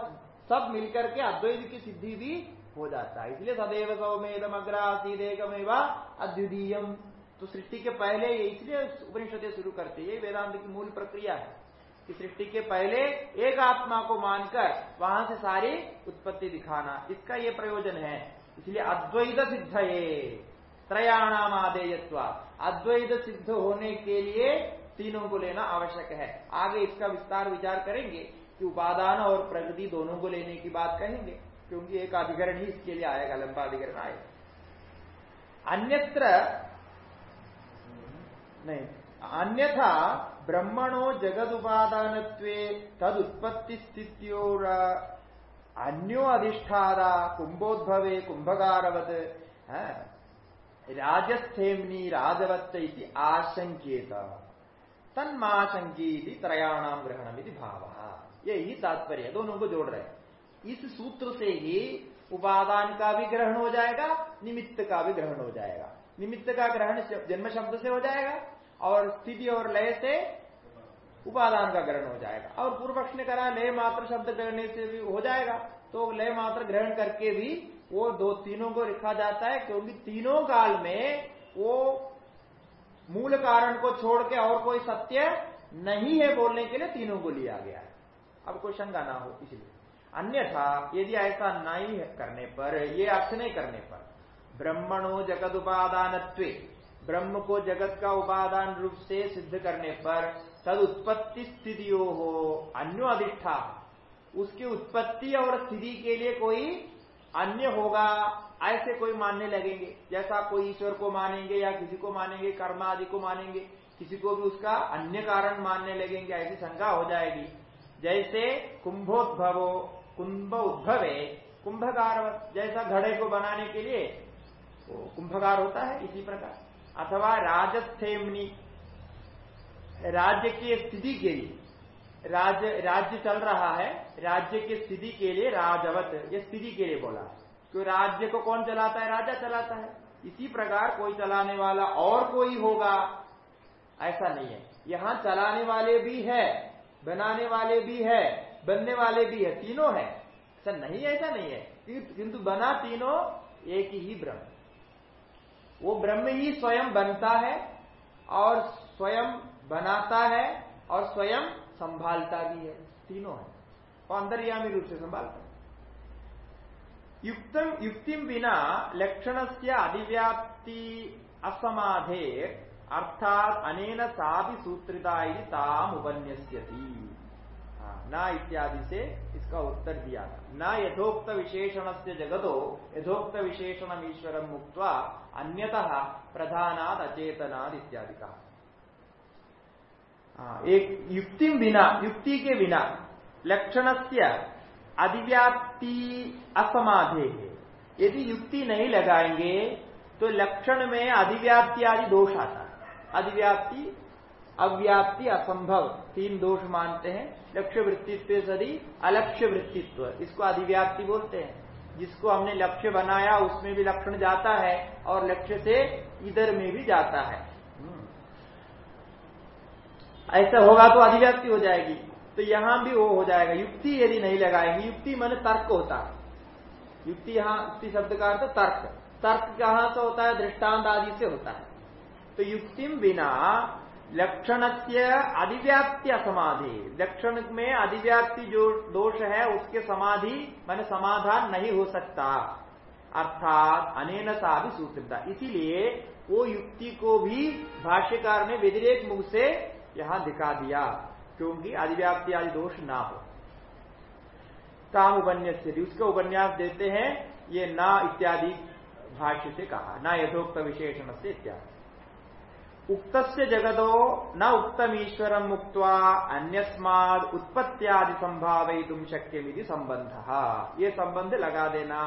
सब मिलकर के अद्वैत की सिद्धि भी हो जाता है। इसलिए सदैव सौमेदम अग्रासीदेकमेवा अद्वितीयम। तो सृष्टि के पहले इसलिए उपनिषद शुरू करते ये वेदांत की मूल प्रक्रिया है कि सृष्टि के पहले एक आत्मा को मानकर वहाँ से सारी उत्पत्ति दिखाना। इसका ये प्रयोजन है। इसलिए अद्वैत सिद्ध ये त्रयाणाम आदेयत्व अद्वैत सिद्ध होने के लिए तीनों को लेना आवश्यक है। आगे इसका विस्तार विचार करेंगे कि उपादान और प्रगति दोनों को लेने की बात कहेंगे, क्योंकि एक अधिकरण ही इसके लिए आएगा, लंबा अधिकरण आएगा। अन्यत्र, नहीं, अन्यथा ब्रह्मणो जगद उपादान तद उत्पत्ति स्थित्योर अन्यो अधिष्ठादा कुंभोद्भवे कुंभकारवत राजस्थेम्नी राजवत्त आशंकेत तन्माशंकी त्रयाणाम ग्रहण भाव। यही तात्पर्य, दोनों को जोड़ रहे इस सूत्र से ही उपादान का भी ग्रहण हो जाएगा, निमित्त का भी ग्रहण हो जाएगा। निमित्त का ग्रहण जन्म शब्द से हो जाएगा, और स्थिति और लय से उपादान का ग्रहण हो जाएगा। और पूर्व पक्ष ने कहा लय मात्र शब्द करने से भी हो जाएगा। तो लय मात्र ग्रहण करके भी वो दो तीनों को लिखा जाता है, क्योंकि तीनों काल में वो मूल कारण को छोड़ के और कोई सत्य नहीं है बोलने के लिए तीनों को लिया गया है। अब कोई शंका ना हो, इसलिए। अन्यथा, यदि ऐसा नहीं करने पर, ये अर्थ नहीं करने पर, ब्रह्मणो जगत उपादान ब्रह्म को जगत का उपादान रूप से सिद्ध करने पर तद उत्पत्ति स्थितियों हो अन्यो अधिष्ठा उसकी उत्पत्ति और स्थिति के लिए कोई अन्य होगा, ऐसे कोई मानने लगेंगे। जैसा कोई ईश्वर को मानेंगे या किसी को मानेंगे, कर्म आदि को मानेंगे, किसी को भी उसका अन्य कारण मानने लगेंगे, ऐसी शंका हो जाएगी। जैसे कुंभोद्भवो, कुंभ उद्भवे कुंभकार जैसा घड़े को बनाने के लिए कुंभकार होता है इसी प्रकार। अथवा राजस्थेमनी राज्य की स्थिति के लिए। राज्य राज्य चल रहा है, राज्य की स्थिति के लिए राजवत, ये स्थिति के लिए बोला। क्यों राज्य को कौन चलाता है? राजा चलाता है। इसी प्रकार कोई चलाने वाला और कोई होगा। ऐसा नहीं है। यहाँ चलाने वाले भी है, बनाने वाले भी है, बनने वाले भी है, तीनों है। ऐसा नहीं ऐसा नहीं है। किंतु बना तीनों एक ही ब्रह्म। वो ब्रह्म ही स्वयं बनता है और स्वयं बनाता है और स्वयं संभालता भी है। तीनों है। और अंतर्यामी रूप से संभालता है। युक्तम युक्तिम बिना लक्षण से अधिव्याप्ति असमाधे अर्थात अनेन साधि सूत्रिता ताम उपन्यस्यति। न इत्यादि से इसका उत्तर दिया था। न यथोक्त विशेषण से जगतो यथोक्त विशेषण ईश्वर मुक्त अन्यतः प्रधानाद अचेतनाद इत्यादि कहा एक युक्ति बिना युक्ति के बिना लक्षण से अधिव्याप्ति असमाधे है यदि युक्ति नहीं लगाएँगे तो लक्षण में अधिव्याप्ति आदि दोष आता है अधिव्याप्ति अव्याप्ति असंभव तीन दोष मानते हैं लक्ष्य वृत्तित्व सदी अलक्ष्य वृत्तित्व इसको अधिव्याप्ति बोलते हैं जिसको हमने लक्ष्य बनाया उसमें भी लक्षण जाता है और लक्ष्य से इधर में भी जाता है ऐसा होगा तो अधिव्याप्ति हो जाएगी। तो यहाँ भी वो हो जाएगा। युक्ति यदि नहीं लगाएँगे, युक्ति मन तर्क होता है। युक्ति यहाँ, युक्ति शब्द का अर्थ तर्क। तर्क कहाँ से होता है? दृष्टांत आदि से होता है। तो युक्ति बिना लक्षण से अधिव्याप्ति असमाधि। लक्षण में अधिव्याप्ति जो दोष है, उसके समाधि मान समाधान नहीं हो सकता। अर्थात अनेन सा भी सूत्रता इसीलिए वो युक्ति को भी भाष्यकार ने व्यतिरेक मुख से यहाँ दिखा दिया, क्योंकि अधिव्याप्ति आदि दोष ना हो। काम उपन्यास उसके उपन्यास देते हैं, ये ना इत्यादि भाष्य से कहा, ना यथोक्त विशेषण से इत्यादि। उक्त जगदो न उत्तम ईश्वर मुक्त अन्यस्माद उत्पत्त्यादि संभावय तुम शक्य संबंध ये संबंध लगा देना,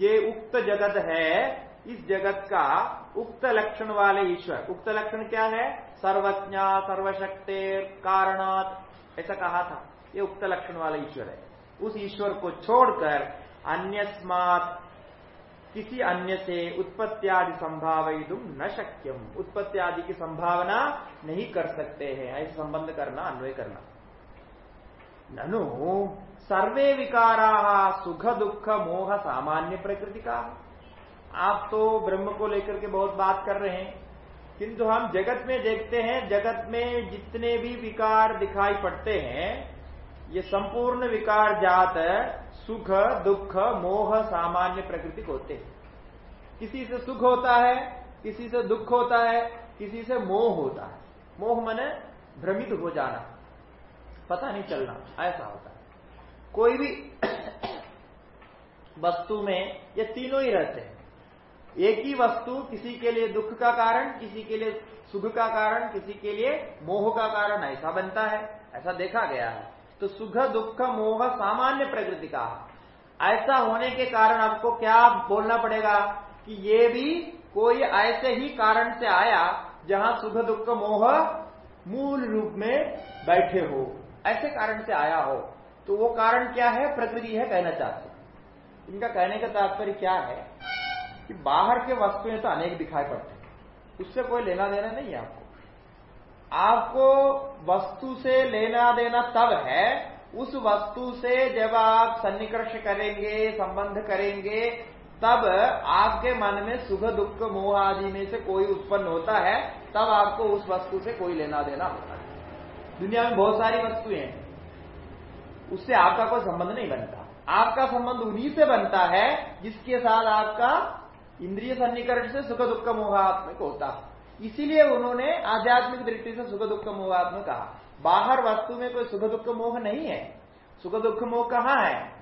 ये उक्त जगत है, इस जगत का उक्त लक्षण वाले ईश्वर। उक्त लक्षण क्या है? सर्वज्ञा सर्वशक्ति कारणात ऐसा कहा था। ये उक्त लक्षण वाला ईश्वर है। उस ईश्वर को छोड़कर अन्य किसी अन्य से उत्पत्ति आदि संभावित न शक्यम उत्पत्ति आदि की संभावना नहीं कर सकते हैं। ऐसे संबंध करना, अन्वय करना। ननु, सर्वे विकारा सुख, दुख, मोह सामान्य प्रकृति का आप तो ब्रह्म को लेकर के बहुत बात कर रहे हैं। किंतु हम जगत में देखते हैं, जगत में जितने भी विकार दिखाई पड़ते हैं, ये संपूर्ण विकार, जात, सुख, दुख, मोह, सामान्य प्रकृति होते हैं। किसी से सुख होता है, किसी से दुख होता है, किसी से मोह होता है। मोह मने भ्रमित हो जाना। पता नहीं चलना, ऐसा होता है। कोई भी (coughs) वस्तु में ये तीनों ही रहते हैं। एक ही वस्तु किसी के लिए दुख का कारण, किसी के लिए सुख का कारण, किसी के लिए मोह का कारण, ऐसा बनता है, ऐसा देखा गया है। तो सुख, दुख, मोह सामान्य प्रकृति का। ऐसा होने के कारण आपको क्या बोलना पड़ेगा कि ये भी कोई ऐसे ही कारण से आया जहाँ सुख, दुख, मोह मूल रूप में बैठे हो। ऐसे कारण से आया हो। तो वो कारण क्या है? प्रकृति है, कहना चाहते इनका कहने का तात्पर्य क्या है? कि बाहर के वस्तुएँ तो अनेक दिखाई पड़ते हैं। उससे कोई लेना देना नहीं है आपको। आपको वस्तु से लेना देना तब है, उस वस्तु से जब आप सन्निकर्ष करेंगे, संबंध करेंगे, तब आपके मन में सुख, दुख, मोह आदि में से कोई उत्पन्न होता है, तब आपको उस वस्तु से कोई लेना देना होता है। दुनिया में बहुत सारी वस्तुएँ हैं। उससे आपका कोई संबंध नहीं बनता। आपका संबंध उन्हीं से बनता है जिसके साथ आपका इंद्रिय सन्निकरण से सुख दुख मोहात्मक होता। इसीलिए उन्होंने आध्यात्मिक दृष्टि से सुख दुख मोहात्मक कहा। बाहर वस्तु में कोई सुख दुख मोह नहीं है। सुख दुख मोह कहाँ है?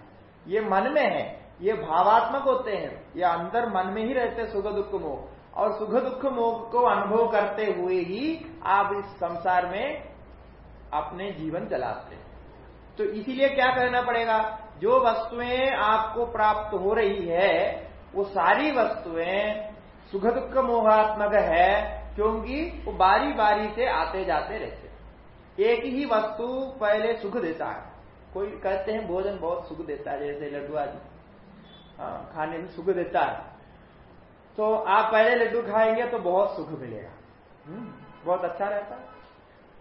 ये मन में है। ये भावात्मक होते हैं। ये अंदर मन में ही रहते हैं सुख दुख मोह और सुख दुख मोह को अनुभव करते हुए ही आप इस संसार में अपने जीवन चलाते हैं। तो इसीलिए क्या कहना पड़ेगा? जो वस्तुएँ आपको प्राप्त हो रही है वो सारी वस्तुएँ सुख दुख मोहात्मक है क्योंकि वो बारी बारी से आते जाते रहते एक ही वस्तु पहले सुख देता है। कोई कहते हैं भोजन बहुत सुख देता है जैसे लड्डू आदि। हाँ, खाने में सुख देता है। तो आप पहले लड्डू खाएँगे तो बहुत सुख मिलेगा। हम्म, बहुत अच्छा रहता है।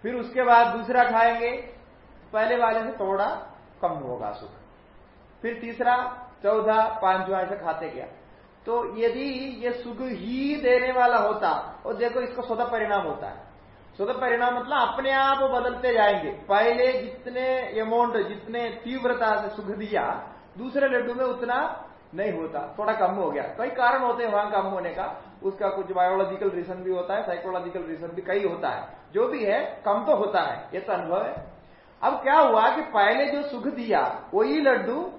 फिर उसके बाद दूसरा खाएँगे पहले वाले से थोड़ा कम होगा सुख। फिर तीसरा चौथा पांचवा ऐसे खाते गया। तो यदि ये सुख ही देने वाला होता, और देखो इसका स्वतः परिणाम होता है। स्वतः परिणाम मतलब अपने आप बदलते जाएँगे। पहले जितने अमाउंट जितने तीव्रता से सुख दिया, दूसरे लड्डू में उतना नहीं होता, थोड़ा कम हो गया। कई कारण होते हैं वहाँ कम होने का। उसका कुछ बायोलॉजिकल रीजन भी होता है साइकोलॉजिकल रीजन भी कई होता है। जो भी है, कम तो होता है, ये तो अनुभव है। अब क्या हुआ कि पहले जो सुख दिया, वही लड्डू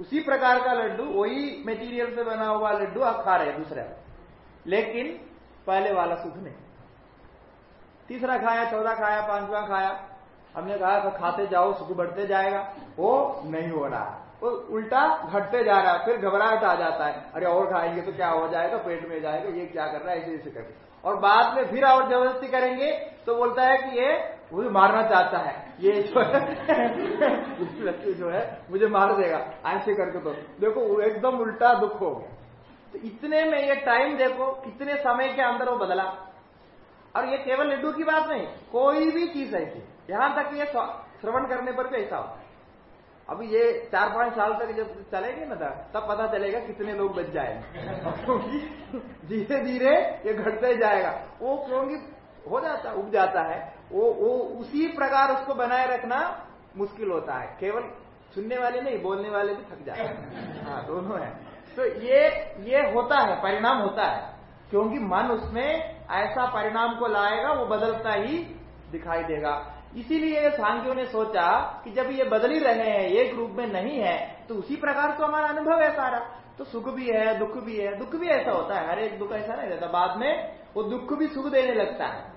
उसी प्रकार का लड्डू, वही मेटीरियल से बना हुआ लड्डू आप खा रहे दूसरे। लेकिन पहले वाला सुख नहीं। तीसरा खाया चौदह खाया, पांचवा खाया। हमने कहा तो खाते जाओ, सुख बढ़ते जाएगा। वो नहीं हो रहा। वो उल्टा घटते जा रहा है, फिर घबराहट आ जाता है। अरे, और खाएँगे तो क्या हो जाएगा? पेट में जाएगा, ये क्या कर रहा है? ऐसे ऐसे करके। और बाद में फिर और ज़बरदस्ती करेंगे तो बोलता है कि ये मुझे मारना चाहता है। ये जो है लक्ष्मी जो है, मुझे मार देगा। ऐसे करके तो। देखो एकदम उल्टा दुख हो गया। तो इतने में ये टाइम देखो कितने समय के अंदर वो बदला। और ये केवल लड्डू की बात नहीं, कोई भी चीज़ ऐसी यहाँ तक ये श्रवण करने पर भी ऐसा होता है। अब ये चार पाँच साल तक जब चलेंगे ना तब पता चलेगा कितने लोग बच जाएँगे। धीरे धीरे ये घटते जाएगा। वो क्योंकि हो जाता उग जाता है। वो वो उसी प्रकार उसको बनाए रखना मुश्किल होता है। केवल सुनने वाले नहीं, बोलने वाले भी थक जाते हैं। हाँ दोनों है। तो ये ये होता है, परिणाम होता है। क्योंकि मन उसमें ऐसा परिणाम को लाएगा, वो बदलता ही दिखाई देगा। इसीलिए सांख्यों ने सोचा कि जब ये बदल ही रहे हैं, एक रूप में नहीं है तो उसी प्रकार तो हमारा अनुभव है सारा। तो सुख भी है, दुख भी है। दुख भी ऐसा होता है, हर एक दुख ऐसा नहीं रहता। बाद में वो दुख भी सुख देने लगता है।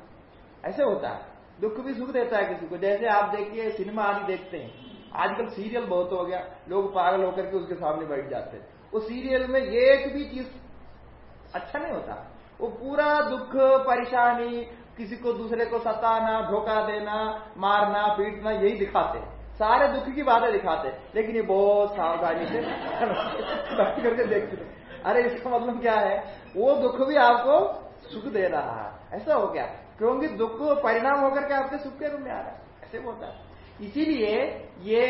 ऐसे होता है। दुख भी सुख देता है किसी को। जैसे आप देखिए, सिनेमा आदि देखते हैं। आजकल सीरियल बहुत हो गया। लोग पागल होकर के उसके सामने बैठ जाते हैं। वो सीरियल में एक भी चीज़ अच्छा नहीं होता। वो पूरा दुख, परेशानी, किसी को दूसरे को सताना, धोखा देना, मारना, पीटना, यही दिखाते हैं। सारे दुख की बातें दिखाते लेकिन ये बहुत सावधानी से (laughs) बैठ करके देखते अरे, इसका मतलब क्या है? वो दुख भी आपको सुख दे रहा है। ऐसा हो गया। क्योंकि दुख परिणाम होकर के आपके सुख के रूप में आ रहा है। ऐसे होता है। इसीलिए ये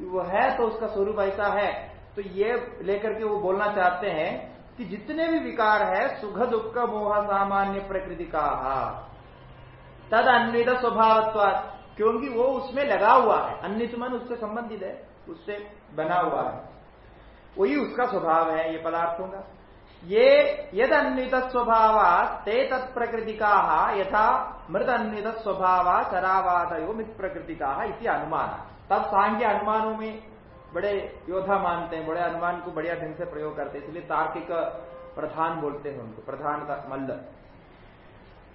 वो है तो उसका स्वरूप ऐसा है। तो ये लेकर के वो बोलना चाहते हैं कि जितने भी विकार है, सुख, दुख, मोह, सामान्य, प्रकृति का तद अन्वित स्वभाव क्योंकि वो उसमें लगा हुआ है। अन्य मन उससे संबंधित है, उससे बना हुआ है। वही उसका स्वभाव है, ये पदार्थों का। ये यद अन्वित स्वभाव ते तत्प्रकृति का यथा मृत अन्वित स्वभाव चरावादयो मित प्रकृति का इति अनुमान। तब सांख्य अनुमानों में बड़े योद्धा मानते हैं, बड़े अनुमान को बढ़िया ढंग से प्रयोग करते हैं, इसलिए तार्किक प्रधान बोलते हैं उनको प्रधान मल्ल।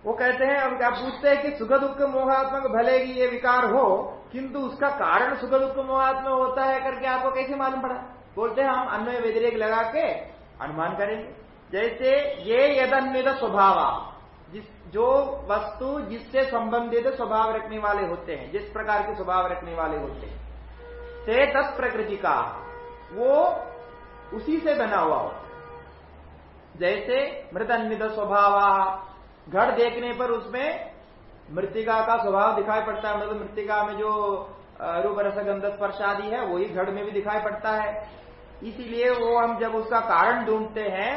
वो कहते हैं, अब क्या पूछते हैं कि सुख दुख, मोहात्मक भले ही ये विकार हो, किंतु उसका कारण सुख दुख, मोहात्मक होता है करके आपको कैसे मालूम पड़ा? बोलते हैं, हम अन्वय व्यतिरेक लगा के अनुमान करेंगे। जैसे ये यदन्वित स्वभाव, जिस, जो वस्तु जिससे संबंधित स्वभाव रखने वाले होते हैं, जिस प्रकार के स्वभाव रखने वाले होते हैं, से तत्प्रकृति का, वो उसी से बना हुआ हो। जैसे मृदन्वित स्वभाव घड़ देखने पर उसमें मृतिका का स्वभाव दिखाई पड़ता है मतलब मृतिका में जो रूप, रस, गंध, स्पर्श आदि है, वही घड़ में भी दिखाई पड़ता है। इसीलिए वो हम जब उसका कारण ढूंढते हैं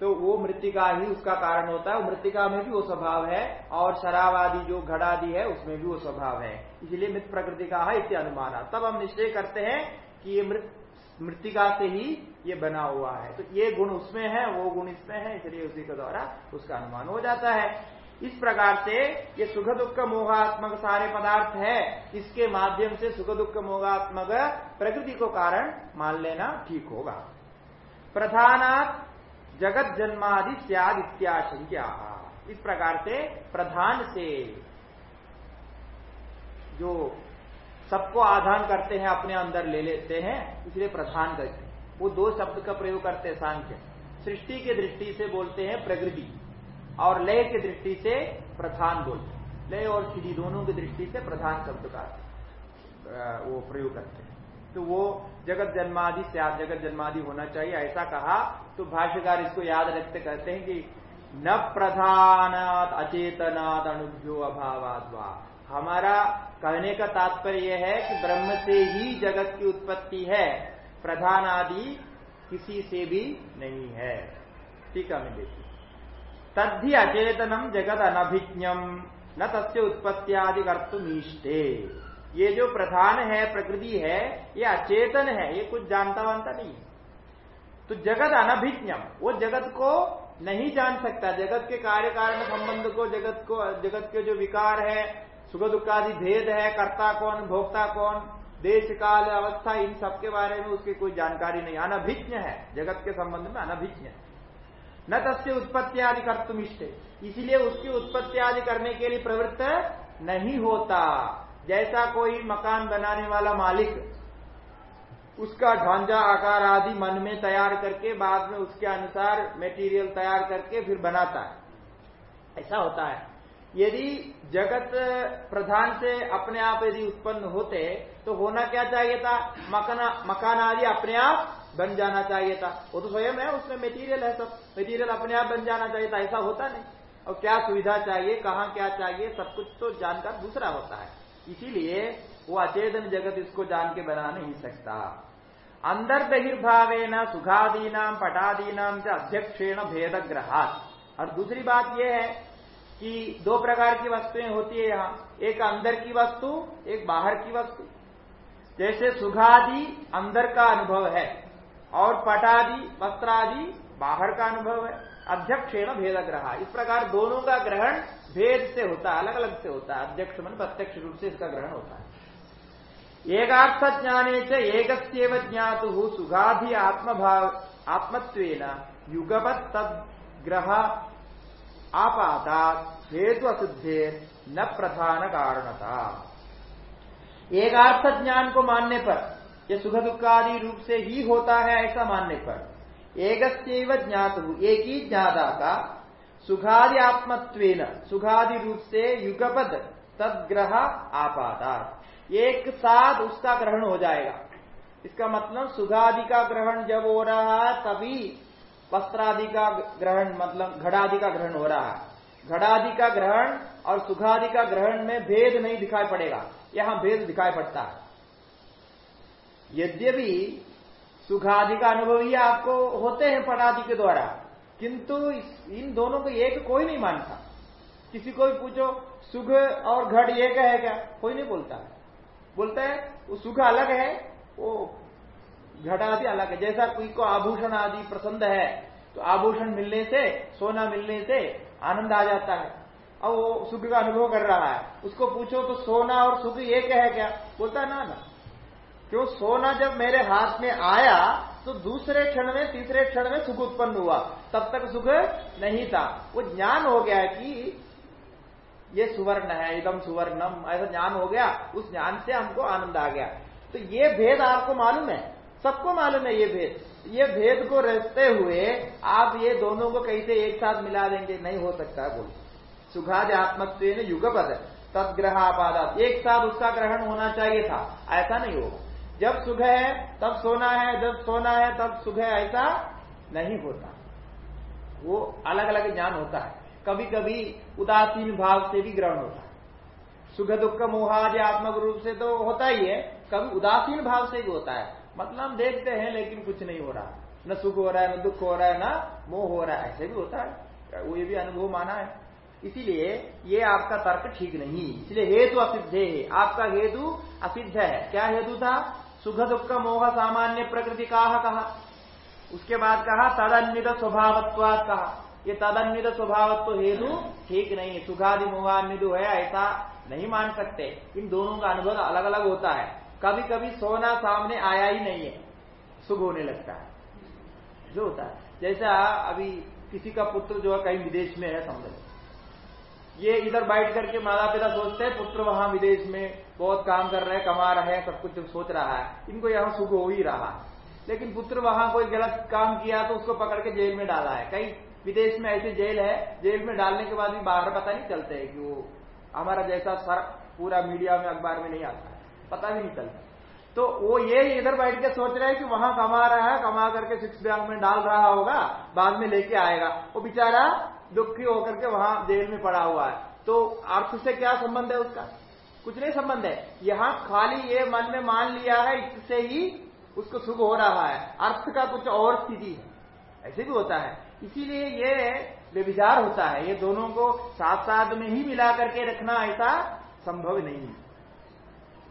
तो वो मृतिका ही उसका कारण होता है। मृतिका में भी वो स्वभाव है और शराब आदि जो घड़ादि है, उसमें भी वो स्वभाव है। इसलिए मृत प्रकृति का है इति अनुमान। तब हम निश्चय करते हैं कि ये मृत, मृतिका से ही ये बना हुआ है। तो ये गुण उसमें है, वो गुण इसमें है, इसलिए उसी के द्वारा उसका अनुमान हो जाता है। इस प्रकार से ये सुख दुख मोहात्मक सारे पदार्थ है, इसके माध्यम से सुख दुख मोहात्मक प्रकृति को कारण मान लेना ठीक होगा। प्रधानात जगत जन्मादि त्याग इत्याशंक्या इस प्रकार से प्रधान से जो सबको आधान करते हैं, अपने अंदर ले लेते हैं, इसलिए प्रधान करते वो दो शब्द का प्रयोग करते हैं सांख्य। सृष्टि के दृष्टि से बोलते हैं प्रकृति। और लय की दृष्टि से प्रधान बोलते लय और स्थिति दोनों की दृष्टि से प्रधान शब्द का वो प्रयोग करते हैं। तो वो जगत जन्मादि से आप जगत जन्मादि होना चाहिए। ऐसा कहा तो भाष्यकार इसको याद रखते कहते हैं कि न प्रधान अचेतनाद अनुभ्यो अभावाद हमारा कहने का तात्पर्य यह है कि ब्रह्म से ही जगत की उत्पत्ति है। प्रधान आदि किसी से भी नहीं है। ठीक है मैं देखिए तद्धि अचेतनम जगत अनभिज्ञम न तस्य उत्पत्तियादि कर्तुम ईष्टे ये जो प्रधान है, प्रकृति है, ये अचेतन है, ये कुछ जानता वानता नहीं तो जगत अनभिज्ञम वो जगत को नहीं जान सकता। जगत के कार्य कारण संबंध को, जगत को, जगत के जो विकार है सुख दुखादि भेद है, कर्ता कौन, भोक्ता कौन, देश, काल, अवस्था, इन सब के बारे में उसकी कोई जानकारी नहीं। अनभिज्ञ है, जगत के संबंध में अनभिज्ञ न तस्य उत्पत्ति आदि कर तुम इष्ट इसलिए उसकी उत्पत्ति आदि करने के लिए प्रवृत्त नहीं होता। जैसा कोई मकान बनाने वाला मालिक उसका ढांचा, आकार आदि मन में तैयार करके बाद में उसके अनुसार मेटीरियल तैयार करके फिर बनाता है। ऐसा होता है। यदि जगत प्रधान से अपने आप यदि उत्पन्न होते तो होना क्या चाहिए था? मकान मकान आदि अपने आप बन जाना चाहिए था। वो तो स्वयं है, उसमें मेटीरियल है सब। मेटीरियल अपने आप बन जाना चाहिए था, ऐसा होता नहीं। और क्या सुविधा चाहिए, कहाँ क्या चाहिए, सब कुछ तो जानकर दूसरा होता है। इसीलिए वो अचेतन जगत इसको जान के बना नहीं सकता। अंदर बहिर्भावे न सुखादीनाम पटादीनाम से अध्यक्षेण भेद ग्रहात और दूसरी बात यह है कि दो प्रकार की वस्तुएँ होती है यहाँ। एक अंदर की वस्तु, एक बाहर की वस्तु। जैसे सुखादि अंदर का अनुभव है। और पटादि, वस्त्रादि, बाहर का अनुभव है। अध्यक्षेण भेद ग्रह इस प्रकार दोनों का ग्रहण भेद से होता है अलग अलग से होता। है अध्यक्ष मन प्रत्यक्ष रूप से इसका ग्रहण होता है। एकार्थ ज्ञाने से एक ज्ञातु सुखाधि आत्मभाव आत्मत्व युगपत तद ग्रह आपाता हेतु असिद्धे न प्रधान कारणता। एकार्थ ज्ञान को मानने पर यह सुख दुखादि रूप से ही होता है ऐसा मानने पर। एक ज्ञात, एक ही ज्ञाता का सुखादि आत्मत्व सुखादि रूप से युगपद तदग्रह आपादा एक साथ उसका ग्रहण हो जाएगा। इसका मतलब सुखादि का ग्रहण जब हो रहा है, तभी वस्त्रादि का ग्रहण मतलब घड़ादि का ग्रहण हो रहा है। घड़ादि का ग्रहण और सुखादि का ग्रहण में भेद नहीं दिखाई पड़ेगा। यहाँ भेद दिखाई पड़ता है। यद्यपि सुखादि का अनुभव ही आपको होते हैं पटादि के द्वारा, किंतु इन दोनों को एक कोई नहीं मानता। किसी को भी पूछो, सुख और घट एक है क्या? कोई नहीं बोलता। बोलता है, वो सुख अलग है, वो घट आदि अलग है। जैसा कोई को आभूषण आदि पसंद है तो आभूषण मिलने से, सोना मिलने से आनंद आ जाता है। अब वो सुख का अनुभव कर रहा है। उसको पूछो तो सोना और सुख एक है क्या? बोलता है, ना ना क्यों सोना जब मेरे हाथ में आया तो दूसरे क्षण में, तीसरे क्षण में सुख उत्पन्न हुआ। तब तक सुख नहीं था। वो ज्ञान हो गया कि ये सुवर्ण है एकदम सुवर्णम, ऐसा ज्ञान हो गया। उस ज्ञान से हमको आनंद आ गया। तो ये भेद आपको मालूम है? सबको मालूम है ये भेद। ये भेद को रखते हुए आप ये दोनों को कैसे एक साथ मिला देंगे, नहीं हो सकता बोल। सुखाद आत्मत्व युगपद, तदग्रहापादात। एक साथ उसका ग्रहण होना चाहिए था। ऐसा नहीं होगा। जब सुख है, तब सोना है, जब सोना है, तब सुख है ऐसा नहीं होता। वो अलग अलग ज्ञान होता है। कभी कभी उदासीन भाव से भी ग्रहण होता है। सुख दुख मोहाज आत्मक रूप से तो होता ही है, कभी उदासीन भाव से भी होता है। मतलब देखते हैं, लेकिन कुछ नहीं हो रहा। न सुख हो रहा है, न दुख हो रहा है, न मोह हो रहा है। ऐसे भी होता है। वो ये भी अनुभव माना है। इसीलिए ये आपका तर्क ठीक नहीं। इसलिए हेतु असिद्ध है। आपका हेतु असिद्ध है। क्या हेतु था? सुख दुख मोह सामान्य प्रकृति कहा कहा उसके बाद कहा तदन्वित स्वभावत्वाद कहा। ये तदन्वित स्वभावत्व हेतु ठीक नहीं है। सुखादि मोहान्वित है, ऐसा नहीं मान सकते। इन दोनों का अनुभव अलग अलग होता है। कभी कभी सोना सामने आया ही नहीं है। सुख होने लगता है। जो होता है। जैसा अभी किसी का पुत्र जो है कहीं विदेश में है, समझ ये इधर बैठ करके माता पिता सोचते हैं, पुत्र वहाँ विदेश में बहुत काम कर रहे हैं, कमा रहे हैं, सब कुछ सोच रहा है, इनको यहाँ सुख हो ही रहा। लेकिन पुत्र वहाँ कोई गलत काम किया तो उसको पकड़ के जेल में डाला है। कई विदेश में ऐसी जेल है, जेल में डालने के बाद भी बाहर पता नहीं चलते है कि वो हमारा जैसा सर पूरा मीडिया में अखबार में नहीं आता है। पता भी नहीं चलता। तो वो ये इधर बैठ के सोच रहे हैं कि वहाँ कमा रहा है, कमा करके सिक्स बैंक में डाल रहा होगा, बाद में लेके आएगा। वो बेचारा दुखी होकर के वहाँ जेल में पड़ा हुआ है। तो अर्थ से क्या संबंध है उसका? कुछ नहीं संबंध है। यहाँ खाली ये मन में मान लिया है, इससे ही उसको सुख हो रहा है। अर्थ का कुछ और स्थिति है। ऐसे भी होता है। इसीलिए ये व्यविचार होता है। ये दोनों को साथ साथ में ही मिला करके रखना ऐसा संभव नहीं है।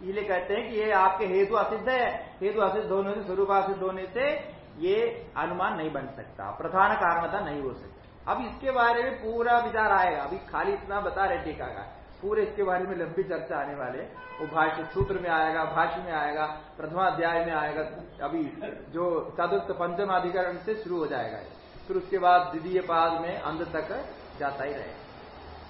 इसलिए कहते हैं कि ये आपके हेतु असिद्ध है। हेतु असिद्ध होने से, स्वरूप असिद्ध होने से ये अनुमान नहीं बन सकता। प्रधान कारणता नहीं हो सकता। अब इसके बारे में पूरा विचार आएगा। अभी खाली इतना बता रहे टीका का। पूरे इसके बारे में लंबी चर्चा आने वाले वो भाष्य सूत्र में आएगा, भाष्य में आएगा, प्रथमा अध्याय में आएगा, अभी जो चतुर्थ पंचम अधिकरण से शुरू हो जाएगा फिर उसके बाद द्वितीय पाद में अंत तक जाता ही रहेगा।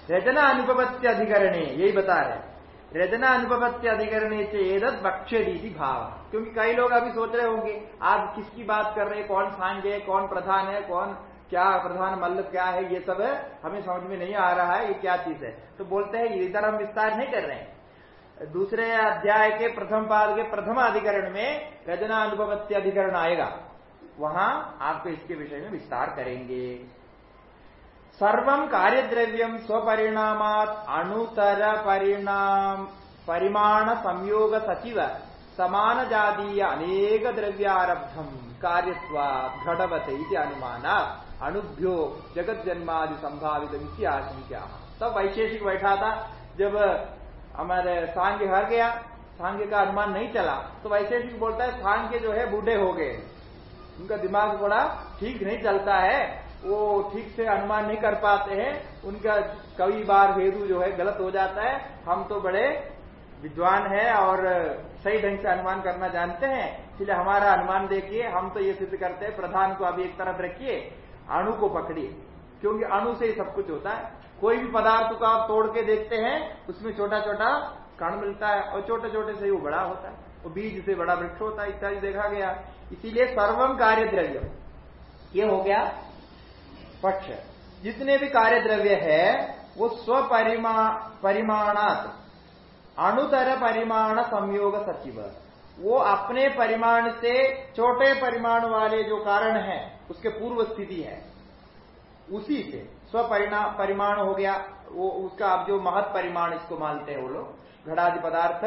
रचना अनुपत्य अधिकरण, यही बता रहे रचना अनुपत्य अधिकरण से एदत बक्षदी भाव। क्योंकि कई लोग अभी सोच रहे होंगे आप किसकी बात कर रहे हैं, कौन सांगे कौन प्रधान है, कौन क्या प्रधान मल्ल क्या है, ये सब है हमें समझ में नहीं आ रहा है, ये क्या चीज़ है। तो बोलते हैं इधर हम विस्तार नहीं कर रहे हैं। दूसरे अध्याय के प्रथम पाद के प्रथम अधिकरण में रजना अनुभवत्य अधिकरण आएगा। वहाँ आपको इसके विषय में विस्तार करेंगे। सर्वम कार्य द्रव्यम स्वपरिणामात अणुतर परिणाम परिमाण संयोग सचिव समान जातीय अनेक द्रव्यारब्धम कार्यत्वा घटवते अनुमान अणुभ्यो जगत जन्मादि संभावित इसी आशंका तब वैशेषिक बैठा था, जब हमारे सांग हर गया सांग का अनुमान नहीं चला तो वैशेषिक बोलता है सांग्य जो है, बूढ़े हो गए। उनका दिमाग बड़ा ठीक नहीं चलता है, वो ठीक से अनुमान नहीं कर पाते हैं, उनका कई बार हेतु जो है, गलत हो जाता है। हम तो बड़े विद्वान है और सही ढंग से अनुमान करना जानते हैं, इसलिए हमारा अनुमान देखिए, हम तो ये सिद्ध करते हैं, प्रधान को अभी एक तरफ़ रखिए अणु को पकड़िए। क्योंकि अणु से ही सब कुछ होता है। कोई भी पदार्थ को आप तोड़ के देखते हैं, उसमें छोटा छोटा कण मिलता है और छोटे छोटे से ही वो बड़ा होता है। वो बीज से बड़ा वृक्ष होता है, इत्यादि देखा गया। इसीलिए सर्वम कार्य द्रव्य ये हो गया पक्ष। जितने भी कार्य द्रव्य है, वो स्वपरिमा, परिमाणात। अणुतर परिमाण संयोग सचिव। वो अपने परिमाण से छोटे परिमाण वाले जो कारण है, उसके पूर्व स्थिति है। उसी से स्वपरिणा परिमाण हो गया, वो उसका अब जो महत परिमाण इसको मानते हैं वो लोग घड़ादि पदार्थ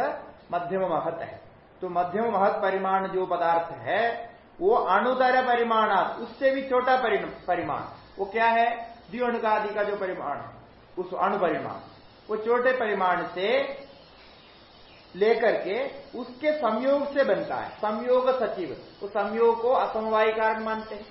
मध्यम महत है। तो मध्यम महत परिमाण जो पदार्थ है, वो अणुदर परिमाण उससे भी छोटा परिमाण, वो क्या है? द्विअणुका आदि का जो परिमाण है उस अणु परिमाण, वो छोटे परिमाण से लेकर के उसके संयोग से बनता है। संयोग सचिव। वो संयोग को असमवाय कारण मानते हैं।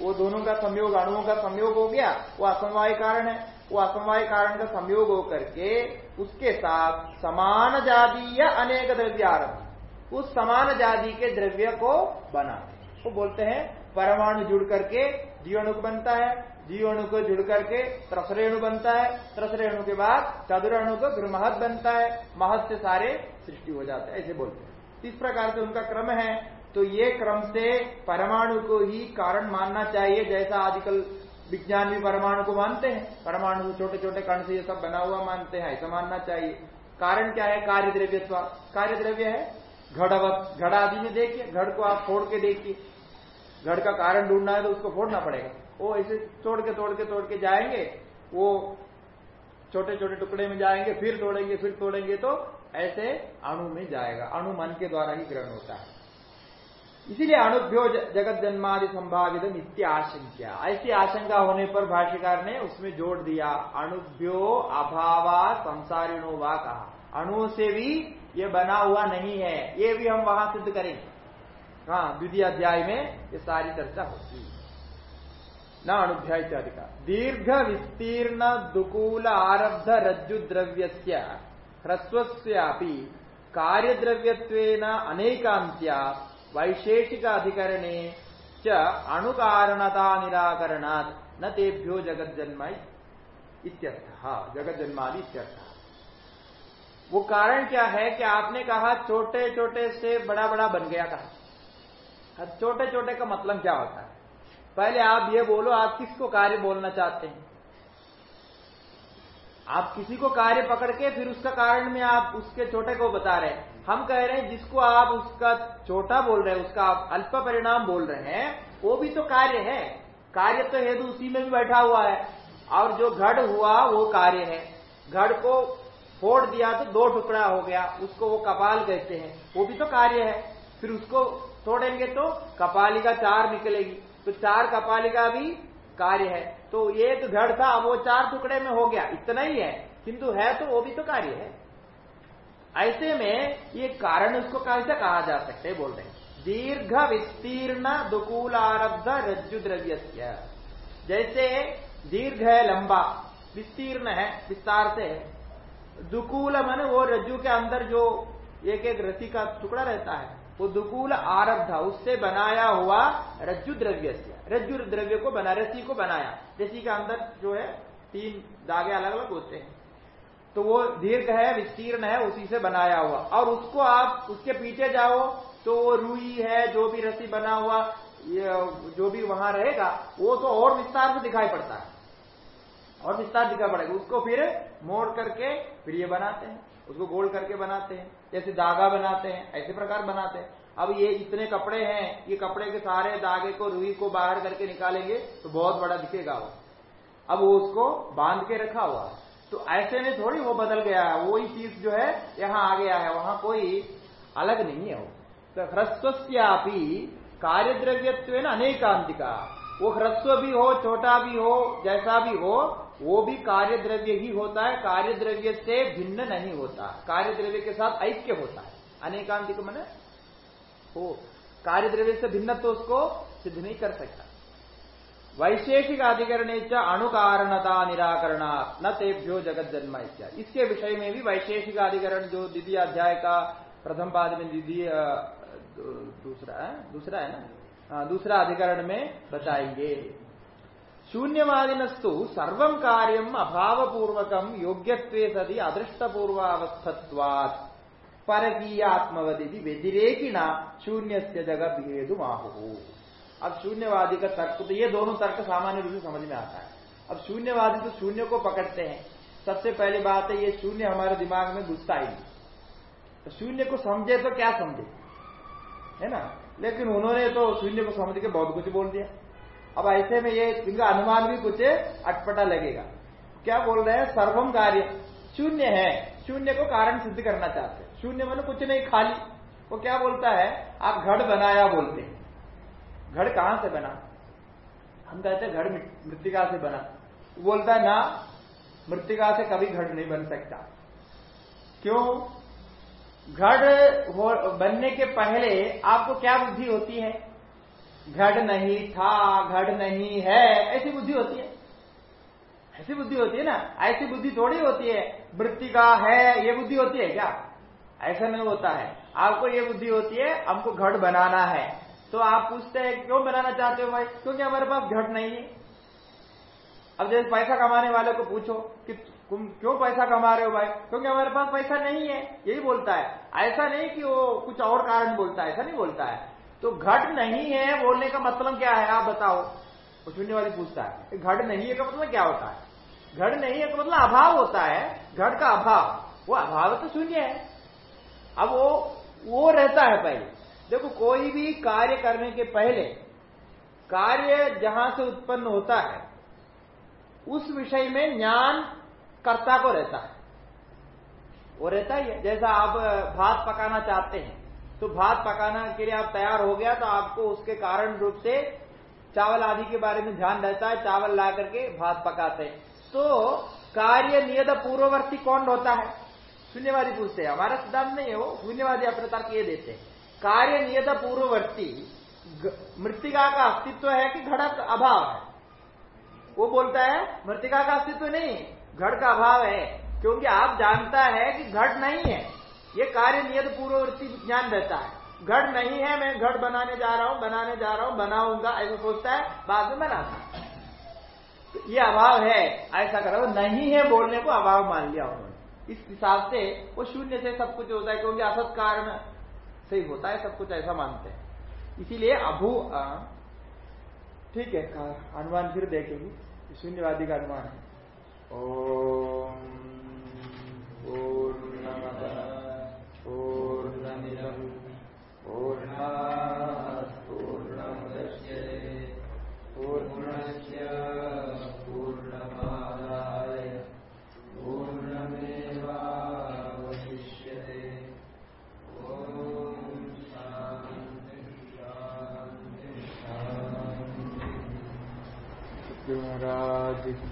वो दोनों का संयोग, अणुओं का संयोग हो गया, वो असमवाय कारण है। वो असमवाय कारण का संयोग होकर के उसके साथ समान जातीय अनेक द्रव्य आरंभ। उस समान जाति के द्रव्य को बनाते वो बोलते हैं, परमाणु जुड़ करके जीवाणु बनता है। जीवाणु को जुड़ करके त्रसरेणु बनता है। त्रसरेणु के बाद चतुरणु को फिर बनता है। महत से सारे सृष्टि हो जाते हैं, ऐसे बोलते हैं। इस प्रकार से उनका क्रम है। तो ये क्रम से परमाणु को ही कारण मानना चाहिए, जैसा आजकल विज्ञान भी परमाणु को मानते हैं। परमाणु छोटे छोटे कण से ये सब बना हुआ मानते हैं, ऐसा मानना चाहिए। कारण क्या है? कार्य द्रव्य कार्य द्रव्य है घड़वत घड़ आदि में देखिए, घड़ को आप फोड़ के देखिए। घड़ का कारण ढूंढना है तो उसको फोड़ना पड़ेगा। वो ऐसे तोड़ के तोड़ के तोड़ के जाएँगे, वो छोटे छोटे टुकड़े में जाएँगे, फिर तोड़ेंगे फिर तोड़ेंगे तो ऐसे अणु में जाएगा। अणु मन के द्वारा ही ग्रहण होता है। इसीलिए अणुभ्यो जगत जन्मादि संभावित नित्य आशंका। ऐसी आशंका होने पर भाष्यकार ने उसमें जोड़ दिया, अणुभ्यो अभावा संसारिणो वा कहा। अणुओं से भी ये बना हुआ नहीं है, ये भी हम वहाँ सिद्ध करेंगे। हाँ द्वितीय अध्याय में ये सारी चर्चा होती है। न अणुध्याय इत्यादि का। दीर्घ विस्तीर्ण दुकूल आरब्ध रज्जु द्रव्य ह्रस्वी कार्यद्रव्यत्वेन अनेकांत्या वैशेषिक अधिकरणे च अणुकारणता न तेभ्यो जगत जन्म इत्यर्थ जगत जन्मादि इत्यर्थ। वो कारण क्या है कि आपने कहा छोटे छोटे से बड़ा बड़ा बन गया कहा। छोटे छोटे का मतलब क्या होता है? पहले आप ये बोलो, आप किसको कार्य बोलना चाहते हैं? आप किसी को कार्य पकड़ के फिर उसका कारण में आप उसके छोटे को बता रहे हैं। हम कह रहे हैं, जिसको आप उसका छोटा बोल रहे हैं, उसका आप अल्प परिणाम बोल रहे हैं, वो भी तो कार्य है। कार्य तो हेतु उसी में भी बैठा हुआ है। और जो घड़ हुआ, वो कार्य है। घड़ को फोड़ दिया तो दो टुकड़ा हो गया, उसको वो कपाल कहते हैं। वो भी तो कार्य है। फिर उसको तोड़ेंगे तो कपाली का चार निकलेगी। तो चार कपालिका भी कार्य है। तो एक घड़ था वो चार टुकड़े में हो गया। इतना ही है। किंतु है तो वो भी तो कार्य है। ऐसे में ये कारण उसको कैसे कहा जा सकते बोल रहे दीर्घ विस्तीर्ण दुकूल आरब्ध रज्जु द्रव्य जैसे दीर्घ है, लंबा, विस्तीर्ण है, विस्तार से है। दुकूल मन वो रज्जु के अंदर जो एक एक रसी का टुकड़ा रहता है। वो दुकूल आरब्ध, उससे बनाया हुआ रज्जु द्रव्य से। रज्जु द्रव्य को बना रसी को बनाया। रसी के अंदर जो है, तीन धागे अलग अलग होते हैं। तो वो दीर्घ है, विस्तीर्ण है, उसी से बनाया हुआ। और उसको आप, उसके पीछे जाओ तो वो रूई है, जो भी रसी बना हुआ जो भी वहाँ रहेगा, वो तो और विस्तार से दिखाई पड़ता है। और विस्तार दिखाई पड़ेगा। उसको फिर मोड़ करके फिर ये बनाते हैं। उसको गोल करके बनाते हैं। जैसे धागा बनाते हैं, ऐसे प्रकार बनाते हैं। अब ये इतने कपड़े हैं, ये कपड़े के सारे धागे को, रुई को बाहर करके निकालेंगे तो बहुत बड़ा दिखेगा वो। अब वो उसको बाँध के रखा हुआ है। तो ऐसे में थोड़ी वो बदल गया है वही चीज़ जो है, यहाँ आ गया है। वहाँ कोई अलग नहीं है वो। तो ह्रस्वस्यापी कार्य द्रव्यत्व अनेकांतिका। वो ह्रस्व भी हो, छोटा भी हो, जैसा भी हो वो भी कार्य द्रव्य ही होता है कार्य द्रव्य से भिन्न नहीं होता। कार्य द्रव्य के साथ ऐक्य होता है। अनेकांतिक मन? हो। कार्य द्रव्य से भिन्न तो उसको सिद्ध नहीं कर सकता। वैशेषिक अधिकरण अणुकारणता निराकरणा न तेभ्यो जगत जन्म इत्यादि। इसके विषय में भी वैशेषिक अधिकरण जो द्वितीय अध्याय का प्रथम पाद में द्वितीय दूसरा है दूसरा है ना? दूसरा अधिकरण में बताएँगे। शून्यवादिनस्तु सर्व कार्यम अभावपूर्वकम योग्यत्वे सदी अदृष्टपूर्वावस्थत्वात्। परकीय आत्मवदि व्यतिरेकिणा शून्य से जगत माहु अब शून्यवादी का तर्क तो ये दोनों तर्क सामान्य रूप से समझ में आता है। अब शून्यवादी तो शून्य को पकड़ते हैं। सबसे पहली बात है, ये शून्य हमारे दिमाग में घुसता ही तो शून्य को समझे तो क्या समझे? है ना? लेकिन उन्होंने तो शून्य को समझ के बहुत कुछ बोल दिया। अब ऐसे में ये इनका अनुमान भी कुछ अटपटा लगेगा। क्या बोल रहे हैं? सर्वम कार्य। शून्य है। शून्य को कारण सिद्ध करना चाहते हैं। शून्य मन कुछ नहीं, खाली। वो क्या बोलता है? आप घड़ बनाया बोलते हैं। घड़ कहाँ से बना? हम कहते हैं घड़ मृतिका से बना। बोलता है, ना, मृतिका से कभी घड़ नहीं बन सकता। क्यों? घड़ बनने के पहले आपको क्या बुद्धि होती है? घड़ नहीं था, घड़ नहीं है। ऐसी बुद्धि होती है। ऐसी बुद्धि होती है ना? ऐसी बुद्धि थोड़ी होती है। वृत्ति का है, ये बुद्धि होती है क्या? ऐसा नहीं होता है। आपको ये बुद्धि होती है, हमको घट बनाना है। तो आप पूछते हैं, क्यों बनाना चाहते हो भाई? क्योंकि हमारे पास घट नहीं है। अब जैसे पैसा कमाने वाले को पूछो कि तुम क्यों पैसा कमा रहे हो भाई? क्योंकि हमारे पास पैसा नहीं है, यही बोलता है। ऐसा नहीं कि वो कुछ और कारण बोलता है, ऐसा नहीं बोलता है। तो घट नहीं है बोलने का मतलब क्या है? आप बताओ। वो शून्य वाली पूछता है घट नहीं है का मतलब क्या होता है? घट नहीं है का मतलब अभाव होता है। घट का अभाव, वो अभाव तो शून्य है। अब वो वो रहता है पहले। देखो, कोई भी कार्य करने के पहले, कार्य जहाँ से उत्पन्न होता है, उस विषय में ज्ञान कर्ता को रहता है। वो रहता ही है। जैसा आप भात पकाना चाहते हैं तो भात पकाना के लिए आप तैयार हो गया तो आपको उसके कारण रूप से चावल आदि के बारे में ध्यान रहता है, चावल ला करके भात पकाते हैं। तो कार्य नियत पूर्ववर्ती कौन होता है? शून्यवादी पूछते हैं। हमारा सिद्धांत नहीं है वो, शून्यवादी अपने ये देते हैं। कार्य नियत पूर्ववर्ती मृतिका का अस्तित्व है कि घड़ा का अभाव है? वो बोलता है, मृतिका का अस्तित्व नहीं, घड़ का अभाव है, क्योंकि आप जानता है कि घट नहीं है। ये कार्य नियत पूर्ववर्ती ज्ञान रहता है। घड़ नहीं है, मैं घड़ बनाने जा रहा हूँ, बनाने जा रहा हूँ, बनाऊँगा, ऐसा सोचता है, बाद में बनाता तो ये अभाव है, ऐसा करो, नहीं है बोलने को, अभाव मान लिया उन्होंने। इस हिसाब से वो शून्य से सब कुछ होता है, क्योंकि असत कारण से ही होता है, सब कुछ ऐसा मानते हैं। इसीलिए अभू ठीक है अनुमान फिर देखेंगे। शून्यवादी का अनुमान है। ओम पूर्णमद पूर्णमिदम पूर्णा पूर्णमुदच्य पूर्णस्य पूर्णमादाय। पूर्णमेवावशिष्यते। ओम शांति शांति शांति महाराज की